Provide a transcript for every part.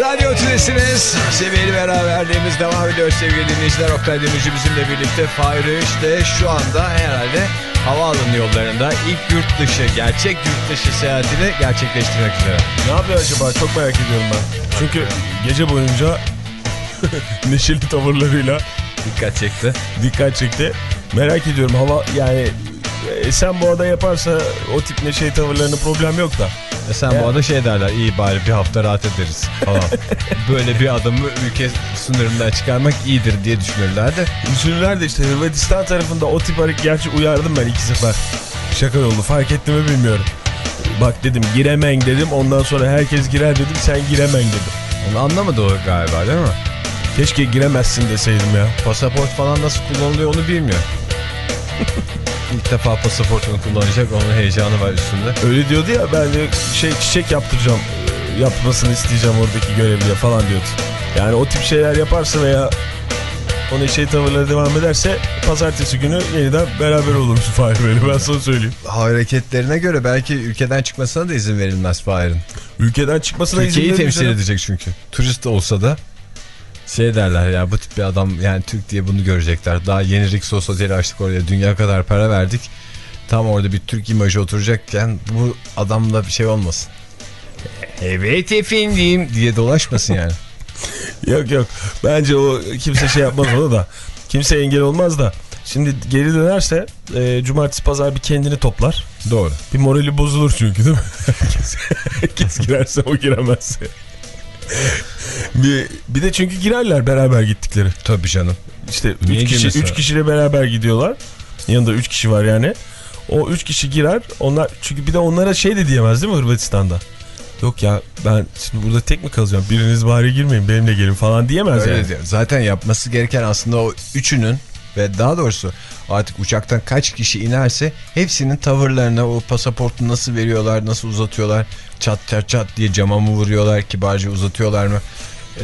Radyo Tülesi'niz. Seviyeli beraberliğimiz devam ediyor sevgili dinleyiciler. Oktay Demirci bizimle birlikte. Fahri işte şu anda herhalde havaalanı yollarında ilk yurt dışı, gerçek yurt dışı seyahatini gerçekleştirmek üzere. Ne yapıyor acaba çok merak ediyorum ben. Çünkü gece boyunca neşeli tavırlarıyla Dikkat çekti. dikkat çekti. Merak ediyorum hava yani e, sen bu arada yaparsa o tip neşeli tavırlarında problem yok da. E sen bu arada şey derler iyi bari bir hafta rahat ederiz falan. Böyle bir adamı ülke sınırından çıkarmak iyidir diye düşünürler de. Düşünürler de işte Hırvatistan tarafında o tip hareket gerçi uyardım ben iki sefer. Şaka oldu fark etti mi bilmiyorum. Bak dedim giremen dedim ondan sonra herkes girer dedim sen giremen dedim. Onu anlamadı o galiba değil mi? Keşke giremezsin deseydim ya. Pasaport falan nasıl kullanılıyor onu bilmiyor. İlk defa pasaportunu kullanacak onun heyecanı var üstünde. Öyle diyordu ya ben de şey çiçek yaptıracağım yapmasını isteyeceğim oradaki görevliye falan diyordu. Yani o tip şeyler yaparsa veya o neşeli tavırları devam ederse pazartesi günü yeniden beraber oluruz Fahir Bey'le ben sana söyleyeyim. Hareketlerine göre belki ülkeden çıkmasına da izin verilmez Fahir'in. Ülkeden çıkmasına izin Türkiye'yi temsil edecek çünkü. Turist olsa da şey derler ya bu tip bir adam yani Türk diye bunu görecekler. Daha yeni Rixos Oteli açtık oraya dünya kadar para verdik. Tam orada bir Türk imajı oturacakken bu adamla bir şey olmasın. Evet efendim diye dolaşmasın yani. Yok yok bence o kimse şey yapmaz ona da. Kimse engel olmaz da. Şimdi geri dönerse e, cumartesi pazar bir kendini toplar. Doğru. Bir morali bozulur çünkü değil mi? herkes, herkes girerse o giremezse. Bir, bir de çünkü girerler beraber gittikleri. Tabii canım. İşte Niye 3 kişi, üç kişiyle beraber gidiyorlar. Yanında 3 kişi var yani. O 3 kişi girer. Onlar çünkü bir de onlara şey de diyemez değil mi Hırvatistan'da? Yok ya ben şimdi burada tek mi kalacağım? Biriniz bari girmeyin benimle gelin falan diyemez Öyle yani. diyor. Zaten yapması gereken aslında o üçünün ve daha doğrusu artık uçaktan kaç kişi inerse hepsinin tavırlarına o pasaportu nasıl veriyorlar, nasıl uzatıyorlar, çat çat çat diye cama mı vuruyorlar, kibarca uzatıyorlar mı,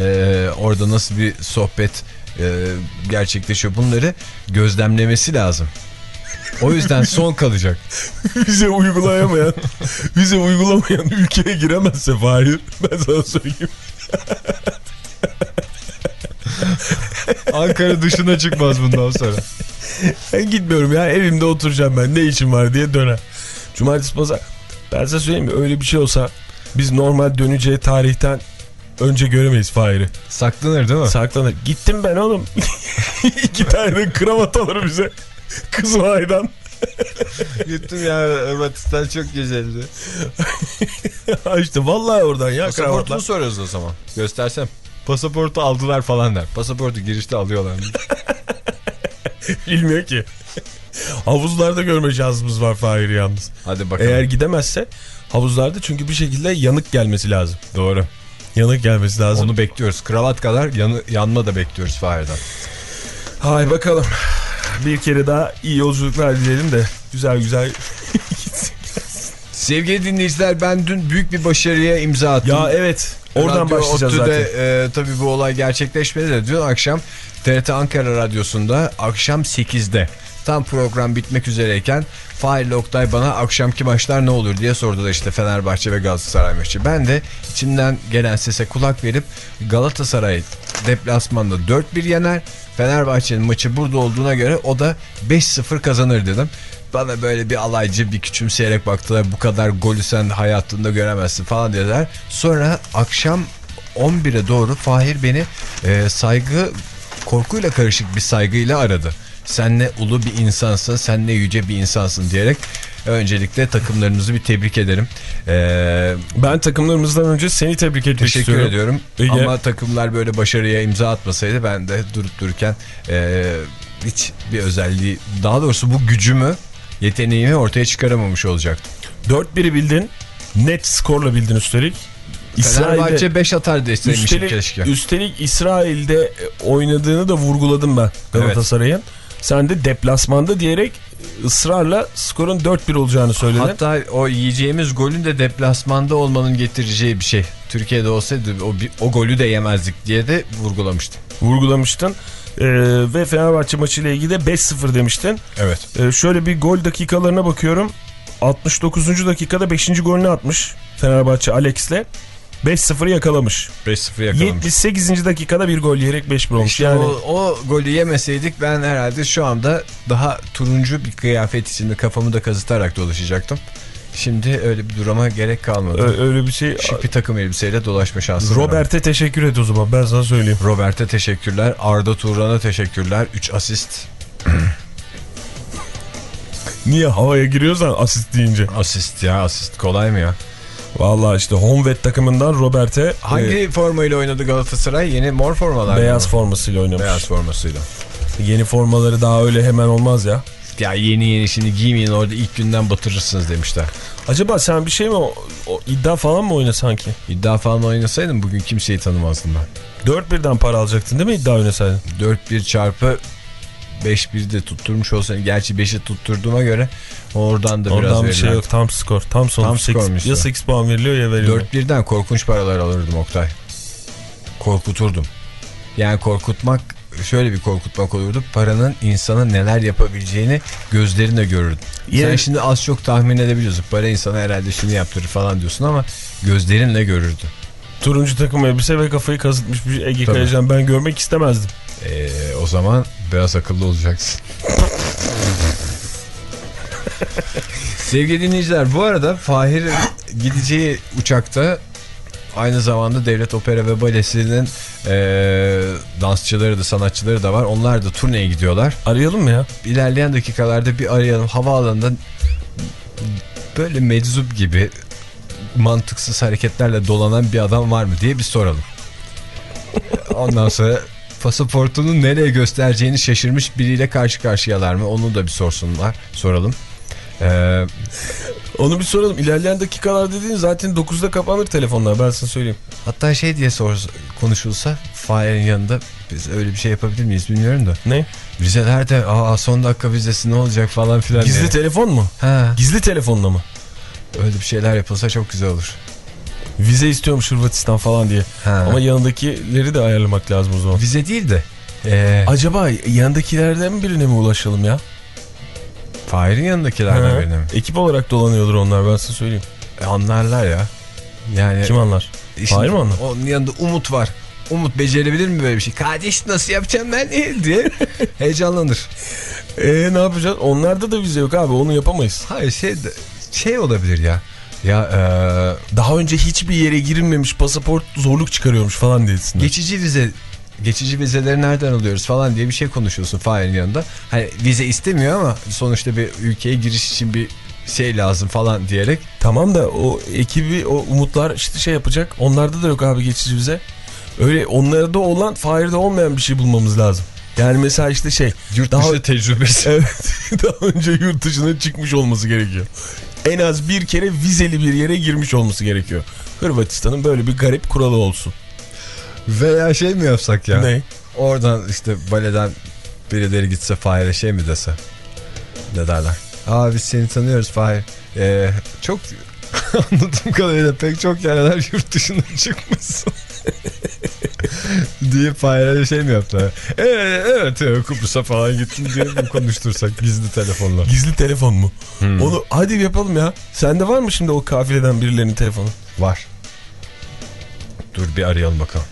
Ee, orada nasıl bir sohbet e, gerçekleşiyor bunları gözlemlemesi lazım. O yüzden son kalacak. Vize uygulayamayan, vize uygulamayan ülkeye giremezse Fahir ben sana söyleyeyim. Ankara dışına çıkmaz bundan sonra. Ben gitmiyorum ya evimde oturacağım ben ne işim var diye döner. Cumartesi pazar. Ben size söyleyeyim mi öyle bir şey olsa biz normal döneceği tarihten önce göremeyiz Fahir'i. Saklanır değil mi? Saklanır. Gittim ben oğlum. İki tane kravat alır bize. Kızılay'dan. Gittim ya Hırvatistan çok güzeldi. işte vallahi oradan ya Pasaportunu kravatlar. soruyoruz o zaman. Göstersem. Pasaportu aldılar falan der. Pasaportu girişte alıyorlar. Bilmiyor ki. Havuzlarda görme şansımız var Fahir yalnız. Hadi bakalım. Eğer gidemezse havuzlarda çünkü bir şekilde yanık gelmesi lazım. Doğru. Yanık gelmesi lazım. Onu bekliyoruz. Kravat kadar yanı, yanma da bekliyoruz Fahir'den. Hay bakalım. Bir kere daha iyi yolculuklar dileyelim de güzel güzel gitsin. Sevgili dinleyiciler ben dün büyük bir başarıya imza attım. Ya evet. Oradan Radyo başlayacağız ODTÜ'de, zaten. E, tabii bu olay gerçekleşmedi de dün akşam TRT Ankara Radyosu'nda akşam 8'de tam program bitmek üzereyken Fahir Oktay bana akşamki maçlar ne olur diye sordu da işte Fenerbahçe ve Galatasaray maçı. Ben de içimden gelen sese kulak verip Galatasaray deplasmanda 4-1 yener. Fenerbahçe'nin maçı burada olduğuna göre o da 5-0 kazanır dedim. Bana böyle bir alaycı bir küçümseyerek baktılar. Bu kadar golü sen hayatında göremezsin falan dediler. Sonra akşam 11'e doğru Fahir beni e, saygı korkuyla karışık bir saygıyla aradı. Sen ne ulu bir insansın, sen ne yüce bir insansın diyerek öncelikle takımlarımızı bir tebrik ederim. Ee, Ben takımlarımızdan önce seni tebrik etmek teşekkür istiyorum. ediyorum. Ege. Ama takımlar böyle başarıya imza atmasaydı ben de durup dururken e, hiç bir özelliği, daha doğrusu bu gücümü, yeteneğimi ortaya çıkaramamış olacaktım. 4-1'i bildin. Net skorla bildin üstelik. Fenerbahçe 5 atar deseymişim üstelik, keşke. üstelik İsrail'de oynadığını da vurguladım ben Galatasaray'ın. Sen de deplasmanda diyerek ısrarla skorun 4-1 olacağını söyledin. Hatta o yiyeceğimiz golün de deplasmanda olmanın getireceği bir şey. Türkiye'de olsaydı o, o golü de yemezdik diye de vurgulamıştım. Vurgulamıştın. Ee, ve Fenerbahçe maçıyla ilgili de 5-0 demiştin. Evet. Ee, şöyle bir gol dakikalarına bakıyorum. 69. dakikada 5. golünü atmış Fenerbahçe Alex'le. 5-0 yakalamış. 5-0 yakalamış. 78. dakikada bir gol yiyerek 5-1 olmuş. İşte yani o, o golü yemeseydik ben herhalde şu anda daha turuncu bir kıyafet içinde kafamı da kazıtarak dolaşacaktım. Şimdi öyle bir duruma gerek kalmadı. öyle bir şey. Şık bir takım elbiseyle dolaşma şansı. Robert'e teşekkür et o zaman ben sana söyleyeyim. Robert'e teşekkürler. Arda Turan'a teşekkürler. 3 asist. Niye havaya giriyorsan asist deyince. Asist ya asist kolay mı ya? Vallahi işte Honvet takımından Robert'e Hangi e, formayla oynadı Galatasaray? Yeni mor formalar mı? beyaz formasıyla oynamış. Beyaz formasıyla. Yeni formaları daha öyle hemen olmaz ya. Ya yeni yeni şimdi giymeyin orada ilk günden batırırsınız demişler. Acaba sen bir şey mi o, o iddia falan mı oyna sanki? İddia falan oynasaydım bugün kimseyi tanımazdım ben. 4-1'den para alacaktın değil mi iddia oynasaydın? 4-1 çarpı 5-1 de tutturmuş olsaydım. Gerçi 5'i tutturduğuma göre oradan da biraz Oradan bir şey yok tam skor. Tam sonuç Tam 8, skormuş ya ya. 8 puan veriliyor ya veriliyor. 4-1'den korkunç paralar alırdım Oktay. Korkuturdum. Yani korkutmak şöyle bir korkutmak olurdu. Paranın insana neler yapabileceğini gözlerine görürdün. Sen Yani- şimdi az çok tahmin edebiliyorsun. Para insana herhalde şunu yaptırır falan diyorsun ama gözlerinle görürdün. Turuncu takım elbise ve kafayı kazıtmış bir Ege. Kayacan ben görmek istemezdim. Ee, o zaman biraz akıllı olacaksın. Sevgili dinleyiciler bu arada Fahir gideceği uçakta aynı zamanda Devlet Opera ve Balesi'nin eee, dansçıları da sanatçıları da var. Onlar da turneye gidiyorlar. Arayalım mı ya? İlerleyen dakikalarda bir arayalım. Havaalanından böyle meczup gibi mantıksız hareketlerle dolanan bir adam var mı diye bir soralım. Ondan sonra pasaportunun nereye göstereceğini şaşırmış biriyle karşı karşıyalar mı? Onu da bir sorsunlar. Soralım. Ee, Onu bir soralım. İlerleyen dakikalar dediğin zaten 9'da kapanır telefonlar ben sana söyleyeyim. hatta şey diye sor, konuşulsa Fahir'in yanında biz öyle bir şey yapabilir miyiz bilmiyorum da. Ne? Vizelerde aa son dakika vizesi ne olacak falan filan Gizli diye. telefon mu? Ha, Gizli telefonla mı? öyle bir şeyler yapılsa çok güzel olur. Vize istiyormuş Hırvatistan falan diye. Ha. Ama yanındakileri de ayarlamak lazım o zaman. Vize değil de ee, Acaba yanındakilerden birine mi ulaşalım ya? Fahir'in yanındakilerden Ha. birine mi? Ekip olarak dolanıyordur onlar ben size söyleyeyim. E, anlarlar ya. Yani Kim anlar? Şimdi Fahir mi anlar? Onun yanında Umut var. Umut becerebilir mi böyle bir şey? Kardeş nasıl yapacağım ben diye heyecanlanır. Eee ne yapacağız? Onlarda da vize yok abi onu yapamayız. Hayır şey şey olabilir ya. Ya e, Daha önce hiçbir yere girilmemiş pasaport zorluk çıkarıyormuş falan desinler. geçici vize geçici vizeleri nereden alıyoruz falan diye bir şey konuşuyorsun Fahir'in yanında. Hani vize istemiyor ama sonuçta bir ülkeye giriş için bir şey lazım falan diyerek. Tamam da o ekibi o umutlar işte şey yapacak. Onlarda da yok abi geçici vize. Öyle onlarda olan Fahir'de olmayan bir şey bulmamız lazım. Yani mesela işte şey. Yurt Daha- dışı tecrübesi. Evet daha önce yurt dışına çıkmış olması gerekiyor. En az bir kere vizeli bir yere girmiş olması gerekiyor. Hırvatistan'ın böyle bir garip kuralı olsun. Veya şey mi yapsak ya? Ne? Oradan işte baleden birileri gitse Fahir'e şey mi dese? Ne derler? Aa biz seni tanıyoruz Fahir. Ee, çok anladığım kadarıyla pek çok yerler yurt dışına çıkmışsın. diye Fahir'e şey mi yaptı? Evet, evet evet, Kıbrıs'a falan gittim diye mi konuştursak gizli telefonla. Gizli telefon mu? Hmm. Onu hadi yapalım ya. Sende var mı şimdi o kafileden birilerinin telefonu? Var. Dur bir arayalım bakalım.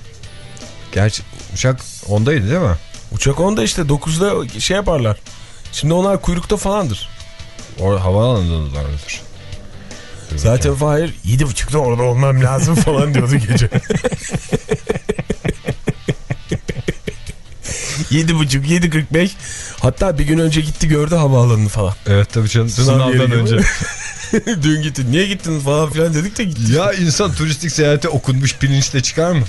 Gerçi uçak ondaydı değil mi? Uçak onda işte 9'da şey yaparlar. Şimdi onlar kuyrukta falandır. O Zaten Fahir 7.30'da orada olmam lazım falan diyordu gece. Yedi buçuk, yedi kırk beş. Hatta bir gün önce gitti gördü havaalanını falan. Evet tabii canım. Sınav Sınavdan önce. Dün gitti. Niye gittiniz falan filan dedik de gitti. Ya insan turistik seyahate okunmuş pirinçle çıkar mı?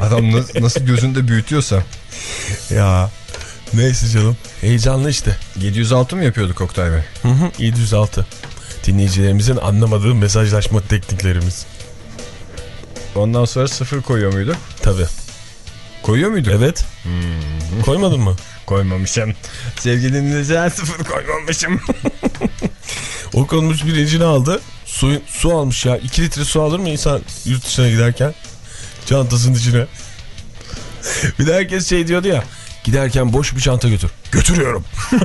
Adam na- nasıl gözünde büyütüyorsa. Ya. Neyse canım. Heyecanlı işte. 706 mı yapıyorduk Oktay Bey? Hı hı, 706. Dinleyicilerimizin anlamadığı mesajlaşma tekniklerimiz. Ondan sonra sıfır koyuyor muyduk? Tabii. Koyuyor muyduk? Evet. Koymadın mı? Koymamışım. Sevgili dinleyiciler sıfır koymamışım. O konmuş birincini aldı. Su, su almış ya. 2 litre su alır mı insan yurt dışına giderken? Çantasının içine. bir de herkes şey diyordu ya. Giderken boş bir çanta götür. Götürüyorum.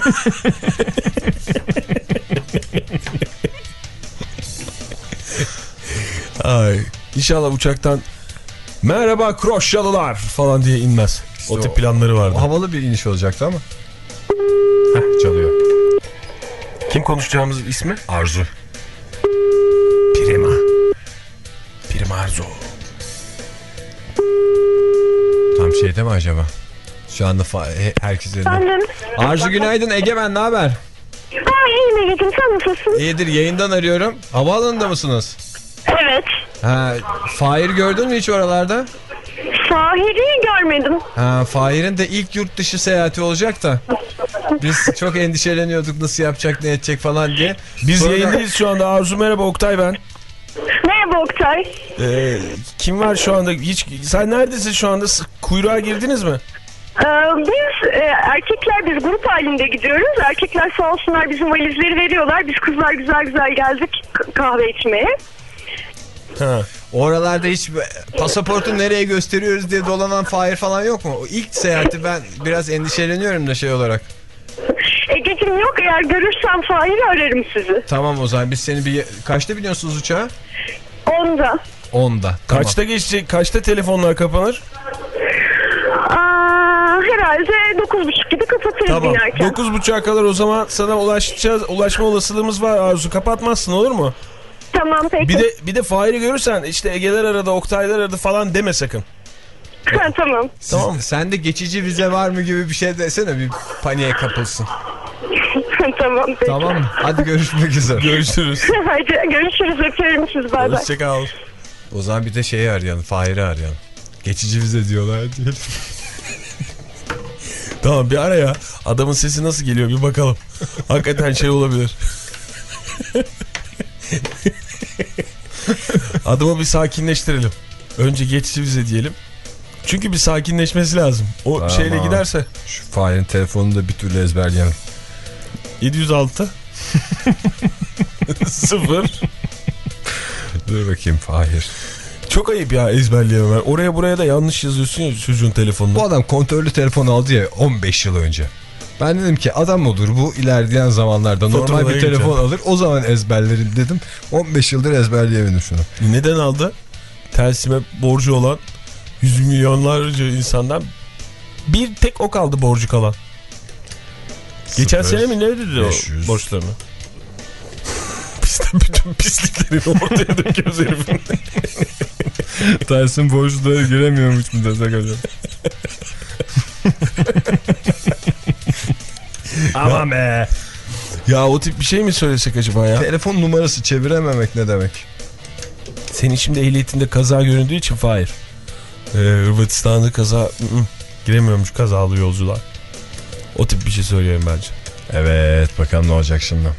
Ay. İnşallah uçaktan merhaba kroşyalılar falan diye inmez. o İşte tip o- planları vardı. Havalı bir iniş olacaktı ama. Heh, çalıyor. Kim konuşacağımız ismi? Arzu. Prima. Prima Arzu. Tam şeyde mi acaba? Şu anda he- herkes elinde. Efendim? Arzu günaydın Egemen ne haber? Ha iyiyim Ege'cim sen nasılsın? İyidir yayından arıyorum. Havaalanında mısınız? Evet. Ha, Fahir gördün mü hiç oralarda? Fahir'i görmedim. Ha, Fahir'in de ilk yurt dışı seyahati olacak da. Biz çok endişeleniyorduk nasıl yapacak ne edecek falan diye. Biz Sonra- yayındayız şu anda. Arzu merhaba Oktay ben. Merhaba Oktay. Ee, kim var şu anda? Hiç sen neredesin şu anda? Kuyruğa girdiniz mi? Ee, biz e, erkekler biz grup halinde gidiyoruz. Erkekler sağ olsunlar bizim valizleri veriyorlar. Biz kızlar güzel güzel geldik kahve içmeye. Ha. Oralarda hiç pasaportu nereye gösteriyoruz diye dolanan Fahir falan yok mu? O ilk seyahati ben biraz endişeleniyorum da şey olarak. Ege'cim yok eğer görürsem Fahir'i ararım sizi. Tamam o zaman biz seni bir... Kaçta biniyorsunuz uçağa? Onda. 10'da. Tamam. Kaçta geçecek? Kaçta telefonlar kapanır? Aa, herhalde 9.30 gibi kapatırız Tamam. binerken. 9.30'a kadar o zaman sana ulaşacağız. Ulaşma olasılığımız var Arzu. Kapatmazsın olur mu? Tamam peki. Bir de bir de Fahir'i görürsen işte Ege'ler aradı, Oktay'lar aradı falan deme sakın. Ha, tamam. Tamam. Siz- Sende geçici vize var mı gibi bir şey desene bir paniğe kapılsın. tamam peki. Tamam? Hadi görüşmek üzere. Görüşürüz. Hadi görüşürüz öpüyorum sizi bay bay. Hoşçakal. O zaman bir de şeyi arayalım. Fahir'i arayalım. Geçici vize diyorlar diyelim. Tamam bir ara ya. Adamın sesi nasıl geliyor bir bakalım. Hakikaten şey olabilir. Adamı bir sakinleştirelim. Önce geçici vize diyelim. Çünkü bir sakinleşmesi lazım. O Tamam. şeyle giderse Şu Fahir'in telefonunu da bir türlü ezberleyelim. 706 0 Dur bakayım Fahir. Çok ayıp ya ezberleyemem. Oraya buraya da yanlış yazıyorsun ya çocuğun telefonunu. Bu adam kontörlü telefon aldı ya 15 yıl önce. Ben dedim ki adam olur bu ilerleyen zamanlarda normal bir telefon alır o zaman ezberlerim dedim. 15 yıldır ezberleyemedim şunu. Neden aldı? Telsime borcu olan yüz milyonlarca insandan bir tek o kaldı borcu kalan. Geçen Sıfır, sene mi ne ödedi 500. o borçlarını? Bütün pisliklerini ortaya döküyoruz herifin. Tyson borçlulara giremiyormuş mu desek acaba? Aman be. Ya o tip bir şey mi söylesek acaba ya? Telefon numarası çevirememek ne demek? Senin şimdi ehliyetinde kaza göründüğü için Fahir. Ee, Hırvatistan'da kaza... ı-ı, giremiyormuş kazalı yolcular. O tip bir şey söyleyeyim bence. Evet bakalım ne olacak şimdi.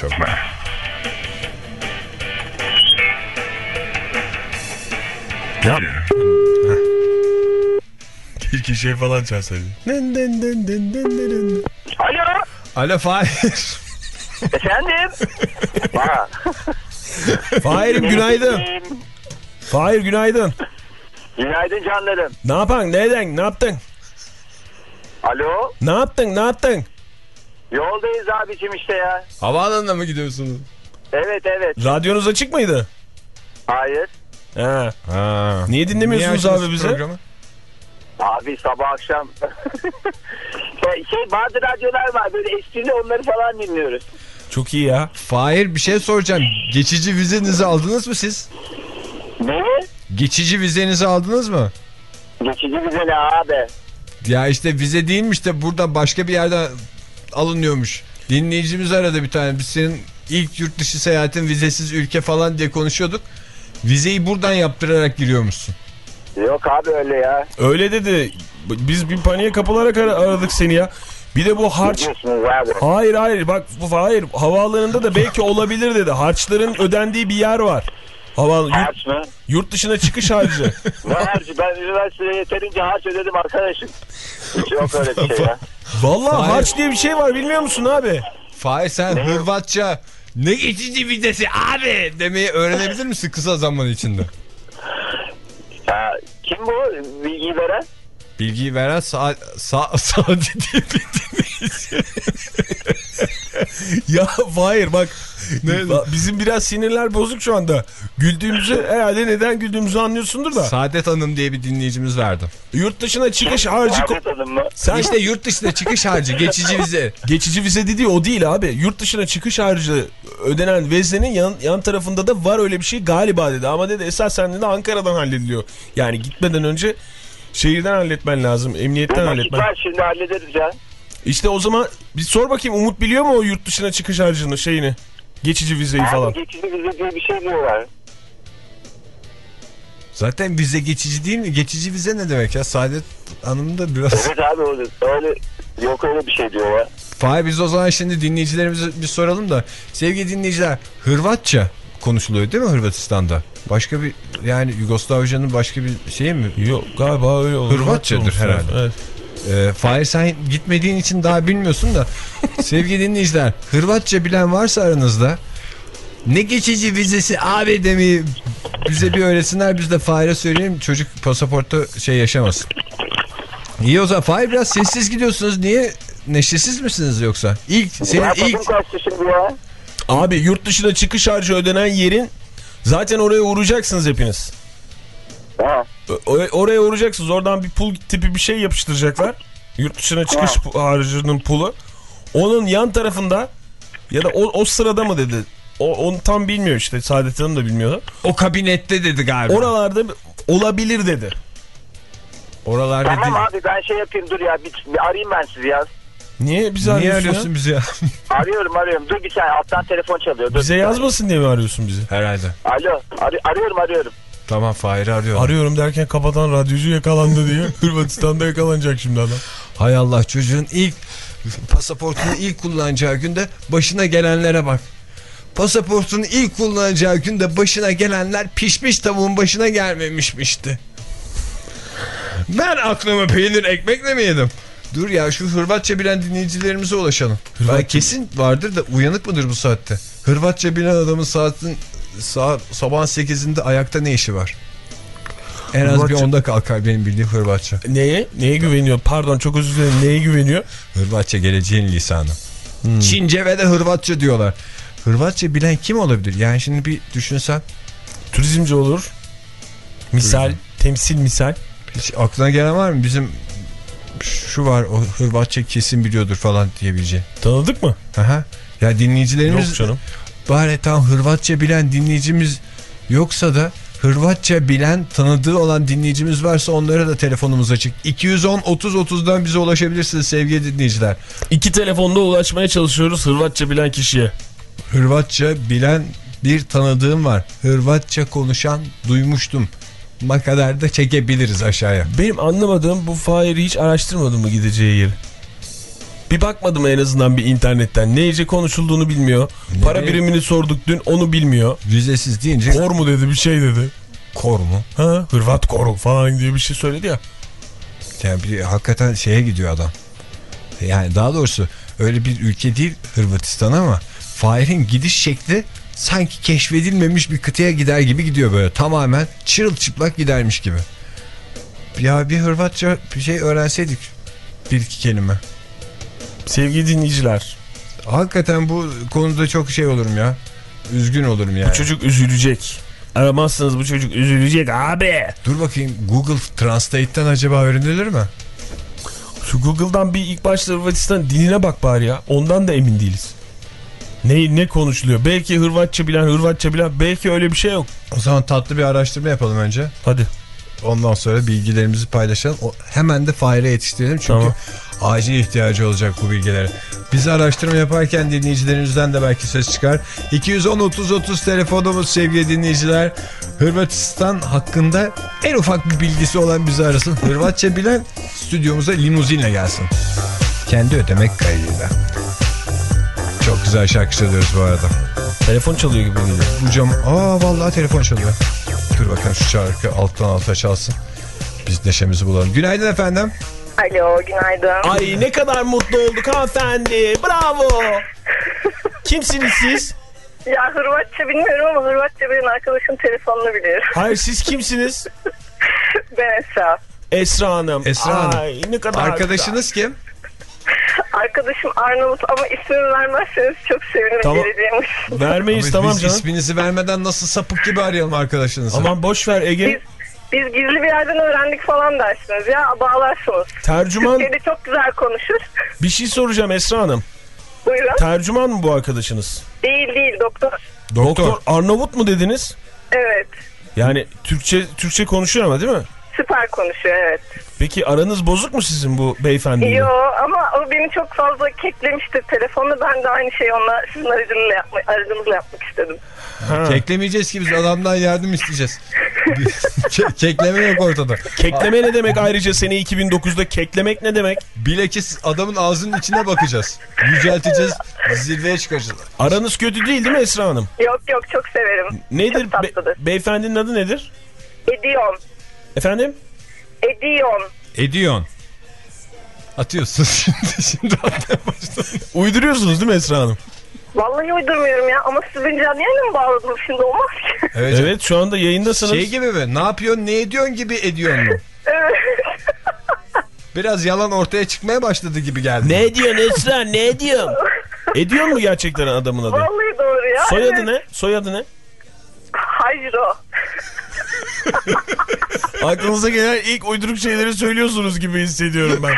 Çok merak. Yap? Keşke şey falan çalsaydı. Dın dın dın dın dın dın. Alo Alo Fahir. efendim. Fahir'im günaydın. Fahir günaydın. Günaydın canlarım. Ne yapan? Neden? Ne yaptın? Alo. Ne yaptın? Ne yaptın? Yoldayız abicim işte ya. Havaalanına mı gidiyorsunuz? Evet evet. Radyonuz açık mıydı? Hayır. Ha. Ha. Niye dinlemiyorsunuz açtınız abi bizi? programı? Abi sabah akşam. şey, bazı radyolar var böyle esprili onları falan dinliyoruz. Çok iyi ya. Fahir bir şey soracağım. Geçici vizenizi aldınız mı siz? Ne? Geçici vizenizi aldınız mı? Geçici bize ne abi? Ya işte vize değilmiş de burada başka bir yerden alınıyormuş. Dinleyicimiz aradı bir tane. Biz senin ilk yurt dışı seyahatin vizesiz ülke falan diye konuşuyorduk. Vizeyi buradan yaptırarak giriyormuşsun. Yok abi öyle ya. Öyle dedi. Biz bir paniğe kapılarak ara- aradık seni ya. Bir de bu harç. Hayır hayır bak bu hayır havaalanında da belki olabilir dedi. Harçların ödendiği bir yer var. Hava yurt, Harç mı? yurt dışına çıkış harcı. Ne harcı? Ben üniversitede yeterince harç ödedim arkadaşım. Hiç yok öyle bir şey ya. Vallahi Hayır. harç diye bir şey var bilmiyor musun abi? Fahir sen Hırvatça ne geçici vitesi abi demeyi öğrenebilir misin kısa zaman içinde? Kim bu bilgiyi veren? Bilgiyi veren sa sa Sadi diye bir. Ya hayır bak ba- bizim biraz sinirler bozuk şu anda. Güldüğümüzü herhalde neden güldüğümüzü anlıyorsundur da. Saadet Hanım diye bir dinleyicimiz verdi. Yurt dışına çıkış harcı Ahmet Hanım mı? sen İşte yurt dışına çıkış harcı geçici vize. geçici vize dediği o değil abi. Yurt dışına çıkış harcı ödenen veznenin yan, yan tarafında da var öyle bir şey galiba dedi. Ama dedi esasen dedi Ankara'dan hallediliyor. Yani gitmeden önce şehirden halletmen lazım. Emniyetten Vakit halletmen. şimdi hallederiz ya. İşte o zaman bir sor bakayım Umut biliyor mu o yurt dışına çıkış harcını şeyini? Geçici vizeyi falan. Abi geçici vize diye bir şey diyorlar. Zaten vize geçici değil mi? Geçici vize ne demek ya? Saadet Hanım da biraz... Evet abi öyle, öyle yok öyle bir şey diyor ya. Fahir biz o zaman şimdi dinleyicilerimize bir soralım da. Sevgili dinleyiciler Hırvatça konuşuluyor değil mi Hırvatistan'da? Başka bir yani Yugoslavca'nın başka bir şeyi mi? Yok galiba öyle olur. Hırvatçadır herhalde. Evet. Ee, Fahir sen gitmediğin için daha bilmiyorsun da sevgili dinleyiciler Hırvatça bilen varsa aranızda ne geçici vizesi abi demeyi bize bir öğretsinler biz de Fahir'e söyleyelim çocuk pasaportta şey yaşamasın. İyi o zaman Fahir biraz sessiz gidiyorsunuz niye neşesiz misiniz yoksa? İlk senin ya ilk ya. Abi yurt dışına çıkış harcı ödenen yerin zaten oraya uğrayacaksınız hepiniz. Ha. O- oraya uğrayacaksınız. Oradan bir pul tipi bir şey yapıştıracaklar. Yurt dışına çıkış Ha. harcının pulu. Onun yan tarafında ya da o, o sırada mı dedi? O, onu tam bilmiyor işte. Saadet Hanım da bilmiyor. o kabinette dedi galiba. Oralarda olabilir dedi. Oralarda Tamam değil. abi ben şey yapayım dur ya bir, bir arayayım ben sizi ya. Niye bizi Niye arıyorsun, arıyorsun ya? bizi ya? Arıyorum arıyorum dur bir saniye alttan telefon çalıyor. Dur. Bize yazmasın diye mi arıyorsun bizi? Herhalde. Alo arı- arıyorum arıyorum. Tamam Fahir'i arıyorum. Arıyorum derken kapatan radyocu yakalandı diye. Hırvatistan'da yakalanacak şimdi adam. Hay Allah çocuğun ilk pasaportunu ilk kullanacağı günde başına gelenlere bak. Pasaportunu ilk kullanacağı günde başına gelenler pişmiş tavuğun başına gelmemişmişti. Ben aklımı peynir ekmekle mi yedim? Dur ya şu Hırvatça bilen dinleyicilerimize ulaşalım. Ben kesin vardır da uyanık mıdır bu saatte? Hırvatça bilen adamın saatin saat, sabahın 8'inde ayakta ne işi var? En az bir Hırvatça- onda kalkar benim bildiğim Hırvatça. Neye? Neye güveniyor? Pardon çok özür dilerim. Neye güveniyor? Hırvatça geleceğin lisanı. Çince ve de Hırvatça diyorlar. Hırvatça bilen kim olabilir? Yani şimdi bir düşünsen Turizmci olur. Misal, temsil misal. hiç aklına gelen var mı? Bizim şu var o Hırvatça kesin biliyordur falan diyebileceğin. Tanıdık mı? Aha. Ya dinleyicilerimiz Yok canım. Bari tam Hırvatça bilen dinleyicimiz yoksa da Hırvatça bilen tanıdığı olan dinleyicimiz varsa onlara da telefonumuz açık. 210 30 30'dan bize ulaşabilirsiniz sevgili dinleyiciler. İki telefonda ulaşmaya çalışıyoruz Hırvatça bilen kişiye. Hırvatça bilen bir tanıdığım var. Hırvatça konuşan duymuştum. Ma kadar da çekebiliriz aşağıya. Benim anlamadığım bu Fahir'i hiç araştırmadı mı gideceği yeri? Bir bakmadım en azından bir internetten. Neyce konuşulduğunu bilmiyor. Para bileyim. birimini sorduk dün onu bilmiyor. Vizesiz deyince Kor mu dedi bir şey dedi. kor mu? Ha, Hırvat koru falan diye bir şey söyledi ya. Yani bir, hakikaten şeye gidiyor adam. Yani daha doğrusu öyle bir ülke değil Hırvatistan ama Fahir'in gidiş şekli sanki keşfedilmemiş bir kıtaya gider gibi gidiyor böyle. Tamamen çırılçıplak gidermiş gibi. Ya bir Hırvatça bir şey öğrenseydik bir iki kelime. Sevgili dinleyiciler Hakikaten bu konuda çok şey olurum ya. Üzgün olurum yani. bu çocuk üzülecek. Aramazsanız bu çocuk üzülecek abi. Dur bakayım Google Translate'ten acaba öğrenilir mi? Şu Google'dan bir ilk başta Hırvatistan diline bak bari ya. Ondan da emin değiliz. Ne, ne konuşuluyor? Belki Hırvatça bilen, Hırvatça bilen belki öyle bir şey yok. O zaman tatlı bir araştırma yapalım önce. Hadi. Ondan sonra bilgilerimizi paylaşalım. O, hemen de Fahir'e yetiştirelim çünkü Tamam. acil ihtiyacı olacak bu bilgilere. Biz araştırma yaparken dinleyicilerimizden de belki ses çıkar. 210-30-30 telefonumuz sevgili dinleyiciler. Hırvatistan hakkında en ufak bir bilgisi olan bizi arasın. Hırvatça bilen stüdyomuza limuzinle gelsin. Kendi ödemek kaydıyla. Çok güzel şarkı söylüyoruz bu arada. Telefon çalıyor gibi geliyor. Bu cam... Aa vallahi telefon çalıyor. Dur bakalım şu şarkı alttan alta çalsın. Biz neşemizi bulalım. Günaydın efendim. Alo günaydın. Ay ne kadar mutlu olduk hanımefendi. Bravo. Kimsiniz siz? Ya Hırvatça bilmiyorum ama Hırvatça benim arkadaşım telefonunu biliyor. Hayır siz kimsiniz? Ben Esra. Esra Hanım. Esra Hanım. Ay ne kadar Arkadaşınız kim? Arkadaşım Arnavut ama ismini vermezseniz çok sevinirim Tamam. geleceğimiz. Vermeyiz Biz- tamam biz canım. isminizi vermeden nasıl sapık gibi arayalım arkadaşınızı. Aman boş ver Biz, Ege. biz gizli bir yerden öğrendik falan dersiniz ya bağlarsınız. Tercüman Türkiye'de çok güzel konuşur. bir şey soracağım Esra Hanım. Buyurun. Tercüman mı bu arkadaşınız? Değil değil doktor. Doktor Arnavut mu dediniz? Evet. Yani Türkçe Türkçe konuşuyor ama değil mi? Süper konuşuyor evet. Peki aranız bozuk mu sizin bu beyefendiyle? Yo ama o beni çok fazla keklemiştir telefonla. Ben de aynı şeyi onunla sizin aracınızla, yapma, aracınızla yapmak istedim. Ha. Keklemeyeceğiz ki biz adamdan yardım isteyeceğiz. Ke- kekleme yok ortada. Kekleme ne demek ayrıca sene 2009'da keklemek ne demek? Bilakis adamın ağzının içine bakacağız. Yücelteceğiz, zirveye çıkaracağız. Aranız kötü değil değil mi Esra Hanım? Yok yok çok severim. Nedir? Çok tatlıdır. Be- beyefendinin adı nedir? Ediyon. Efendim? Ediyon. Ediyon. Atıyorsun şimdi, şimdi atmaya. Uyduruyorsunuz değil mi Esra Hanım? Vallahi uydurmuyorum ya ama siz beni canlı yayına mı bağladınız şimdi olmaz ki. Evet. Evet şu anda yayındasınız. Şey gibi mi? Ne yapıyorsun, ne ediyorsun gibi ediyorsun mu? evet. Biraz yalan ortaya çıkmaya başladı gibi geldi. Ne ediyorsun Esra ne ediyorsun? Ediyor mu gerçekten adamın adı? Vallahi doğru ya. Soyadı evet. ne? Soyadı ne? Hajro. Aklınıza gelen ilk uyduruk şeyleri söylüyorsunuz gibi hissediyorum ben.